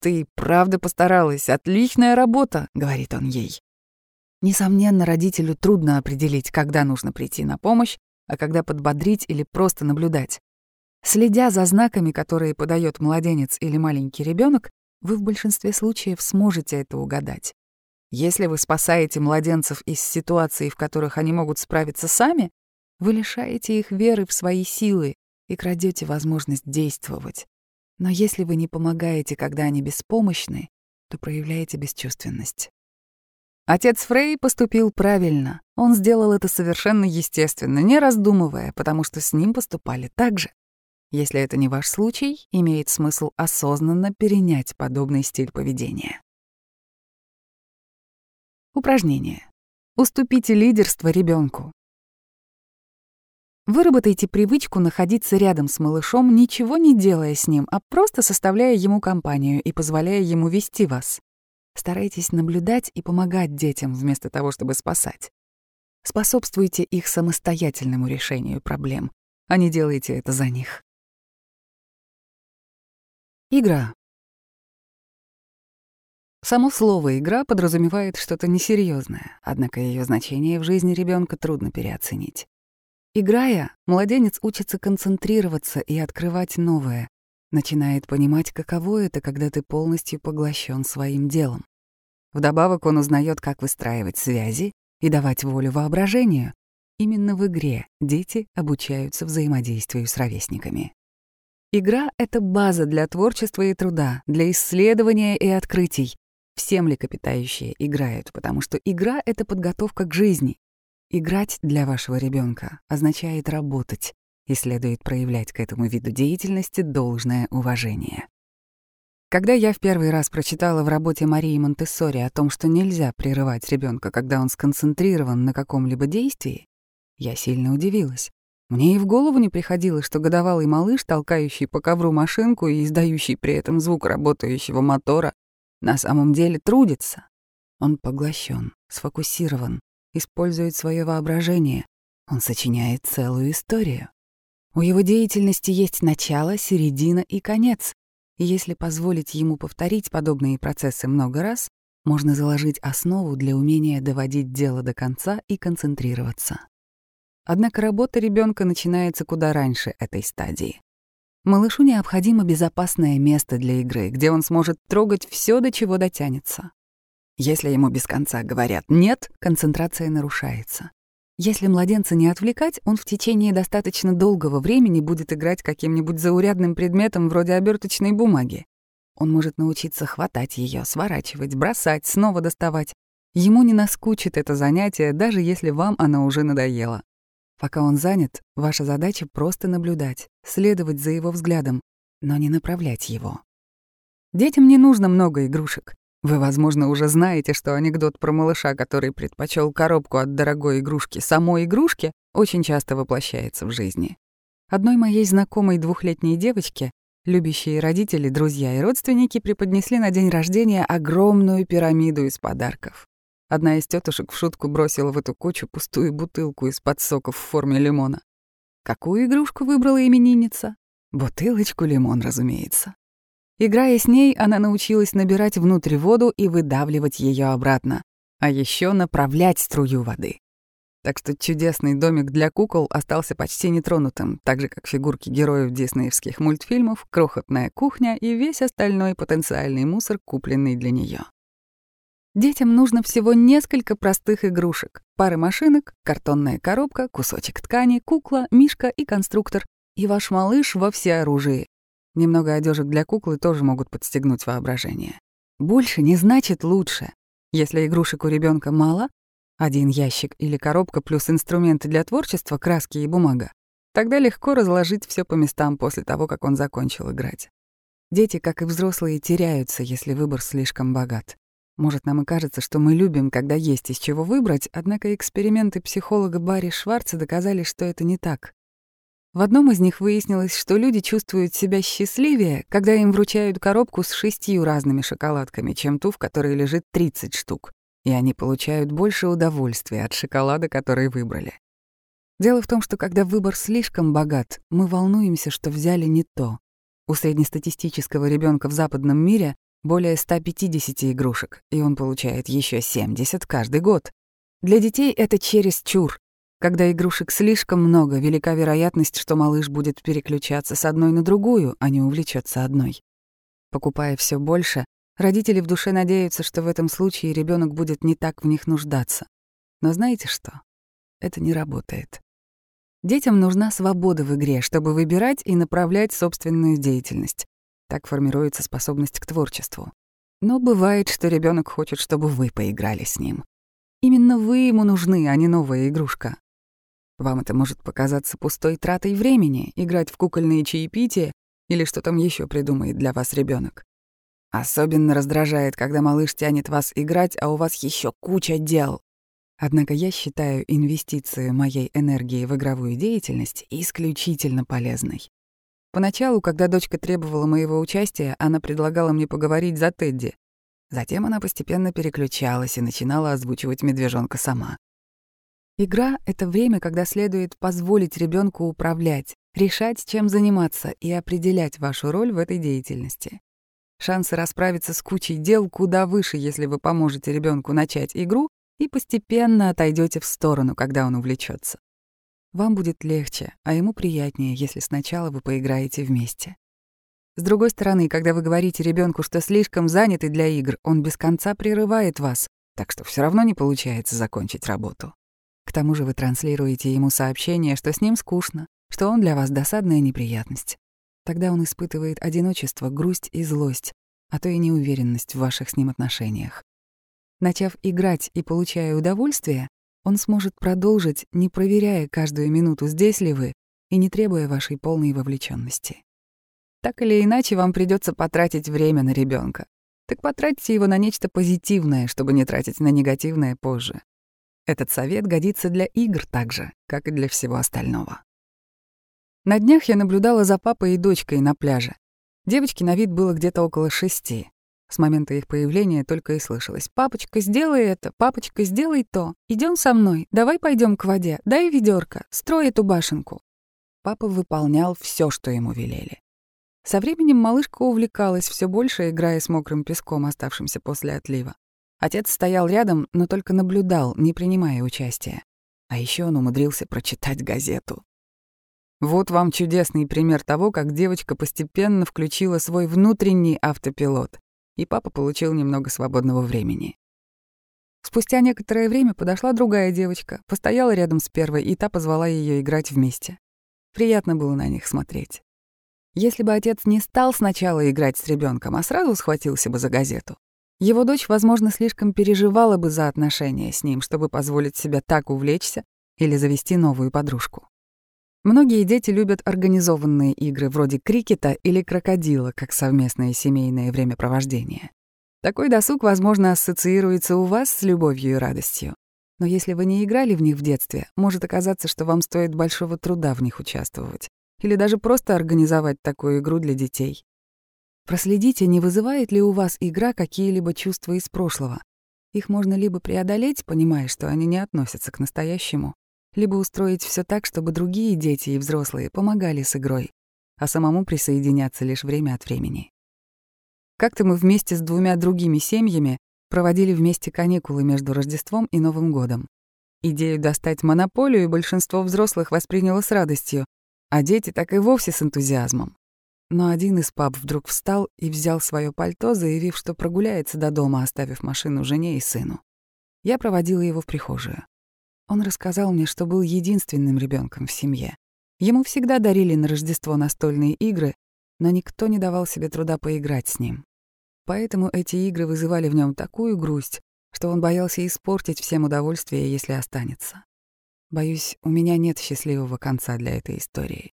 «Ты правда постаралась, отличная работа», — говорит он ей. Несомненно, родителю трудно определить, когда нужно прийти на помощь, а когда подбодрить или просто наблюдать. Следя за знаками, которые подает младенец или маленький ребенок, вы в большинстве случаев сможете это угадать. Если вы спасаете младенцев из ситуаций, в которых они могут справиться сами, вы лишаете их веры в свои силы и крадете возможность действовать. Но если вы не помогаете, когда они беспомощны, то проявляете бесчувственность. Отец Фрей поступил правильно. Он сделал это совершенно естественно, не раздумывая, потому что с ним поступали так же. Если это не ваш случай, имеет смысл осознанно перенять подобный стиль поведения. Упражнение. Уступите лидерство ребенку. Выработайте привычку находиться рядом с малышом, ничего не делая с ним, а просто составляя ему компанию и позволяя ему вести вас. Старайтесь наблюдать и помогать детям вместо того, чтобы спасать. Способствуйте их самостоятельному решению проблем, а не делайте это за них. Игра. Само слово «игра» подразумевает что-то несерьезное, однако ее значение в жизни ребенка трудно переоценить. Играя, младенец учится концентрироваться и открывать новое, начинает понимать, каково это, когда ты полностью поглощен своим делом. Вдобавок он узнает, как выстраивать связи и давать волю воображению. Именно в игре дети обучаются взаимодействию с ровесниками. Игра — это база для творчества и труда, для исследования и открытий. Все млекопитающие играют, потому что игра — это подготовка к жизни. Играть для вашего ребенка означает работать, и следует проявлять к этому виду деятельности должное уважение. Когда я в первый раз прочитала в работе Марии Монтессори о том, что нельзя прерывать ребенка, когда он сконцентрирован на каком-либо действии, я сильно удивилась. Мне и в голову не приходило, что годовалый малыш, толкающий по ковру машинку и издающий при этом звук работающего мотора, на самом деле трудится. Он поглощен, сфокусирован, использует свое воображение. Он сочиняет целую историю. У его деятельности есть начало, середина и конец. И если позволить ему повторить подобные процессы много раз, можно заложить основу для умения доводить дело до конца и концентрироваться. Однако работа ребенка начинается куда раньше этой стадии. Малышу необходимо безопасное место для игры, где он сможет трогать все, до чего дотянется. Если ему без конца говорят «нет», концентрация нарушается. Если младенца не отвлекать, он в течение достаточно долгого времени будет играть каким-нибудь заурядным предметом вроде оберточной бумаги. Он может научиться хватать ее, сворачивать, бросать, снова доставать. Ему не наскучит это занятие, даже если вам оно уже надоело. Пока он занят, ваша задача просто наблюдать, следовать за его взглядом, но не направлять его. Детям не нужно много игрушек. Вы, возможно, уже знаете, что анекдот про малыша, который предпочел коробку от дорогой игрушки, самой игрушки, очень часто воплощается в жизни. Одной моей знакомой двухлетней девочке любящие родители, друзья и родственники преподнесли на день рождения огромную пирамиду из подарков. Одна из тетушек в шутку бросила в эту кучу пустую бутылку из-под соков в форме лимона. Какую игрушку выбрала именинница? Бутылочку лимон, разумеется. Играя с ней, она научилась набирать внутрь воду и выдавливать ее обратно, а еще направлять струю воды. Так что чудесный домик для кукол остался почти нетронутым, так же как фигурки героев диснеевских мультфильмов, крохотная кухня и весь остальной потенциальный мусор, купленный для нее. Детям нужно всего несколько простых игрушек. Пары машинок, картонная коробка, кусочек ткани, кукла, мишка и конструктор. И ваш малыш во всеоружии. Немного одежек для куклы тоже могут подстегнуть воображение. Больше не значит лучше. Если игрушек у ребенка мало, один ящик или коробка плюс инструменты для творчества, краски и бумага, тогда легко разложить все по местам после того, как он закончил играть. Дети, как и взрослые, теряются, если выбор слишком богат. Может, нам и кажется, что мы любим, когда есть из чего выбрать, однако эксперименты психолога Барри Шварца доказали, что это не так. В одном из них выяснилось, что люди чувствуют себя счастливее, когда им вручают коробку с шестью разными шоколадками, чем ту, в которой лежит 30 штук, и они получают больше удовольствия от шоколада, который выбрали. Дело в том, что когда выбор слишком богат, мы волнуемся, что взяли не то. У среднестатистического ребенка в западном мире более 150 игрушек, и он получает еще 70 каждый год. Для детей это чересчур. Когда игрушек слишком много, велика вероятность, что малыш будет переключаться с одной на другую, а не увлечется одной. Покупая все больше, родители в душе надеются, что в этом случае ребенок будет не так в них нуждаться. Но знаете что? Это не работает. Детям нужна свобода в игре, чтобы выбирать и направлять собственную деятельность. Так формируется способность к творчеству. Но бывает, что ребенок хочет, чтобы вы поиграли с ним. Именно вы ему нужны, а не новая игрушка. Вам это может показаться пустой тратой времени, играть в кукольные чаепития или что там еще придумает для вас ребенок. Особенно раздражает, когда малыш тянет вас играть, а у вас еще куча дел. Однако я считаю инвестицию моей энергии в игровую деятельность исключительно полезной. Поначалу, когда дочка требовала моего участия, она предлагала мне поговорить за Тедди. Затем она постепенно переключалась и начинала озвучивать медвежонка сама. Игра — это время, когда следует позволить ребенку управлять, решать, чем заниматься и определять вашу роль в этой деятельности. Шансы расправиться с кучей дел куда выше, если вы поможете ребенку начать игру и постепенно отойдете в сторону, когда он увлечется. Вам будет легче, а ему приятнее, если сначала вы поиграете вместе. С другой стороны, когда вы говорите ребенку, что слишком заняты для игр, он без конца прерывает вас, так что все равно не получается закончить работу. К тому же вы транслируете ему сообщение, что с ним скучно, что он для вас досадная неприятность. Тогда он испытывает одиночество, грусть и злость, а то и неуверенность в ваших с ним отношениях. Начав играть и получая удовольствие, он сможет продолжить, не проверяя каждую минуту, здесь ли вы, и не требуя вашей полной вовлеченности. Так или иначе, вам придется потратить время на ребенка. Так потратьте его на нечто позитивное, чтобы не тратить на негативное позже. Этот совет годится для игр так же, как и для всего остального. На днях я наблюдала за папой и дочкой на пляже. Девочке на вид было где-то около шести. С момента их появления только и слышалось. «Папочка, сделай это! Папочка, сделай то! Идем со мной! Давай пойдем к воде! Дай ведерко! Строй эту башенку!» Папа выполнял все, что ему велели. Со временем малышка увлекалась все больше, играя с мокрым песком, оставшимся после отлива. Отец стоял рядом, но только наблюдал, не принимая участия. А еще он умудрился прочитать газету. Вот вам чудесный пример того, как девочка постепенно включила свой внутренний автопилот и папа получил немного свободного времени. Спустя некоторое время подошла другая девочка, постояла рядом с первой, и та позвала ее играть вместе. Приятно было на них смотреть. Если бы отец не стал сначала играть с ребенком, а сразу схватился бы за газету, его дочь, возможно, слишком переживала бы за отношения с ним, чтобы позволить себе так увлечься или завести новую подружку. Многие дети любят организованные игры вроде крикета или крокодила как совместное семейное времяпровождение. Такой досуг, возможно, ассоциируется у вас с любовью и радостью. Но если вы не играли в них в детстве, может оказаться, что вам стоит большого труда в них участвовать. Или даже просто организовать такую игру для детей. Проследите, не вызывает ли у вас игра какие-либо чувства из прошлого. Их можно либо преодолеть, понимая, что они не относятся к настоящему, либо устроить все так, чтобы другие дети и взрослые помогали с игрой, а самому присоединяться лишь время от времени. Как-то мы вместе с двумя другими семьями проводили вместе каникулы между Рождеством и Новым годом. Идею достать монополию большинство взрослых восприняло с радостью, а дети так и вовсе с энтузиазмом. Но один из пап вдруг встал и взял свое пальто, заявив, что прогуляется до дома, оставив машину жене и сыну. Я проводила его в прихожую. Он рассказал мне, что был единственным ребенком в семье. Ему всегда дарили на Рождество настольные игры, но никто не давал себе труда поиграть с ним. Поэтому эти игры вызывали в нем такую грусть, что он боялся испортить всем удовольствие, если останется. Боюсь, у меня нет счастливого конца для этой истории.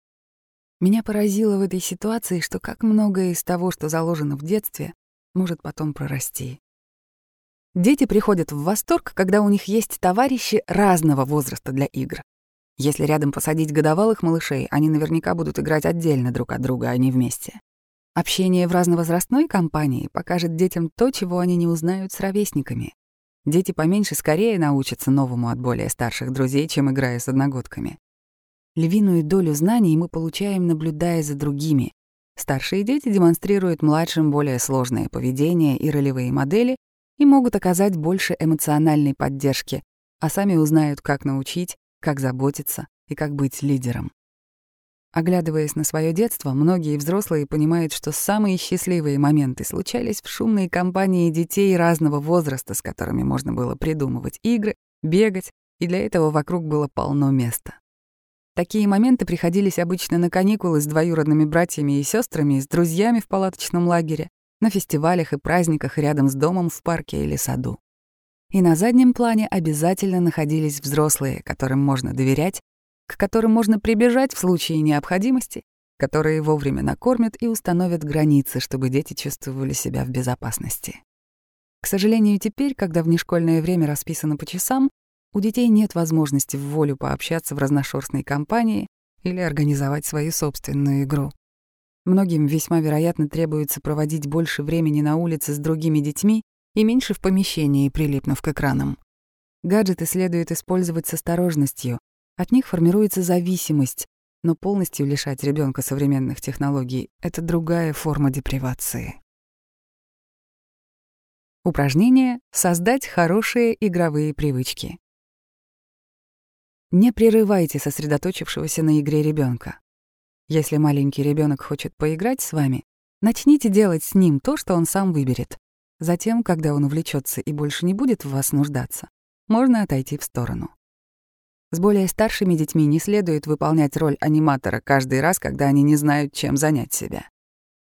Меня поразило в этой ситуации, что как многое из того, что заложено в детстве, может потом прорасти. Дети приходят в восторг, когда у них есть товарищи разного возраста для игр. Если рядом посадить годовалых малышей, они наверняка будут играть отдельно друг от друга, а не вместе. Общение в разновозрастной компании покажет детям то, чего они не узнают с ровесниками. Дети поменьше скорее научатся новому от более старших друзей, чем играя с одногодками. Львиную долю знаний мы получаем, наблюдая за другими. Старшие дети демонстрируют младшим более сложное поведение и ролевые модели и могут оказать больше эмоциональной поддержки, а сами узнают, как научить, как заботиться и как быть лидером. Оглядываясь на свое детство, многие взрослые понимают, что самые счастливые моменты случались в шумной компании детей разного возраста, с которыми можно было придумывать игры, бегать, и для этого вокруг было полно места. Такие моменты приходились обычно на каникулы с двоюродными братьями и сестрами, с друзьями в палаточном лагере, на фестивалях и праздниках рядом с домом в парке или саду. И на заднем плане обязательно находились взрослые, которым можно доверять, к которым можно прибежать в случае необходимости, которые вовремя накормят и установят границы, чтобы дети чувствовали себя в безопасности. К сожалению, теперь, когда внешкольное время расписано по часам, у детей нет возможности в волю пообщаться в разношерстной компании или организовать свою собственную игру. Многим весьма вероятно требуется проводить больше времени на улице с другими детьми и меньше в помещении, прилипнув к экранам. Гаджеты следует использовать с осторожностью. От них формируется зависимость, но полностью лишать ребенка современных технологий — это другая форма депривации. Упражнение «Создать хорошие игровые привычки». Не прерывайте сосредоточившегося на игре ребенка. Если маленький ребенок хочет поиграть с вами, начните делать с ним то, что он сам выберет. Затем, когда он увлечется и больше не будет в вас нуждаться, можно отойти в сторону. С более старшими детьми не следует выполнять роль аниматора каждый раз, когда они не знают, чем занять себя.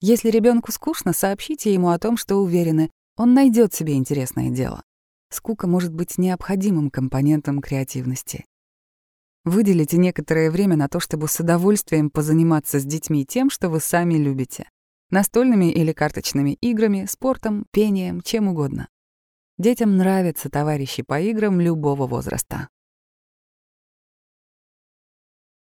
Если ребенку скучно, сообщите ему о том, что уверены, он найдет себе интересное дело. Скука может быть необходимым компонентом креативности. Выделите некоторое время на то, чтобы с удовольствием позаниматься с детьми тем, что вы сами любите. Настольными или карточными играми, спортом, пением, чем угодно. Детям нравятся товарищи по играм любого возраста.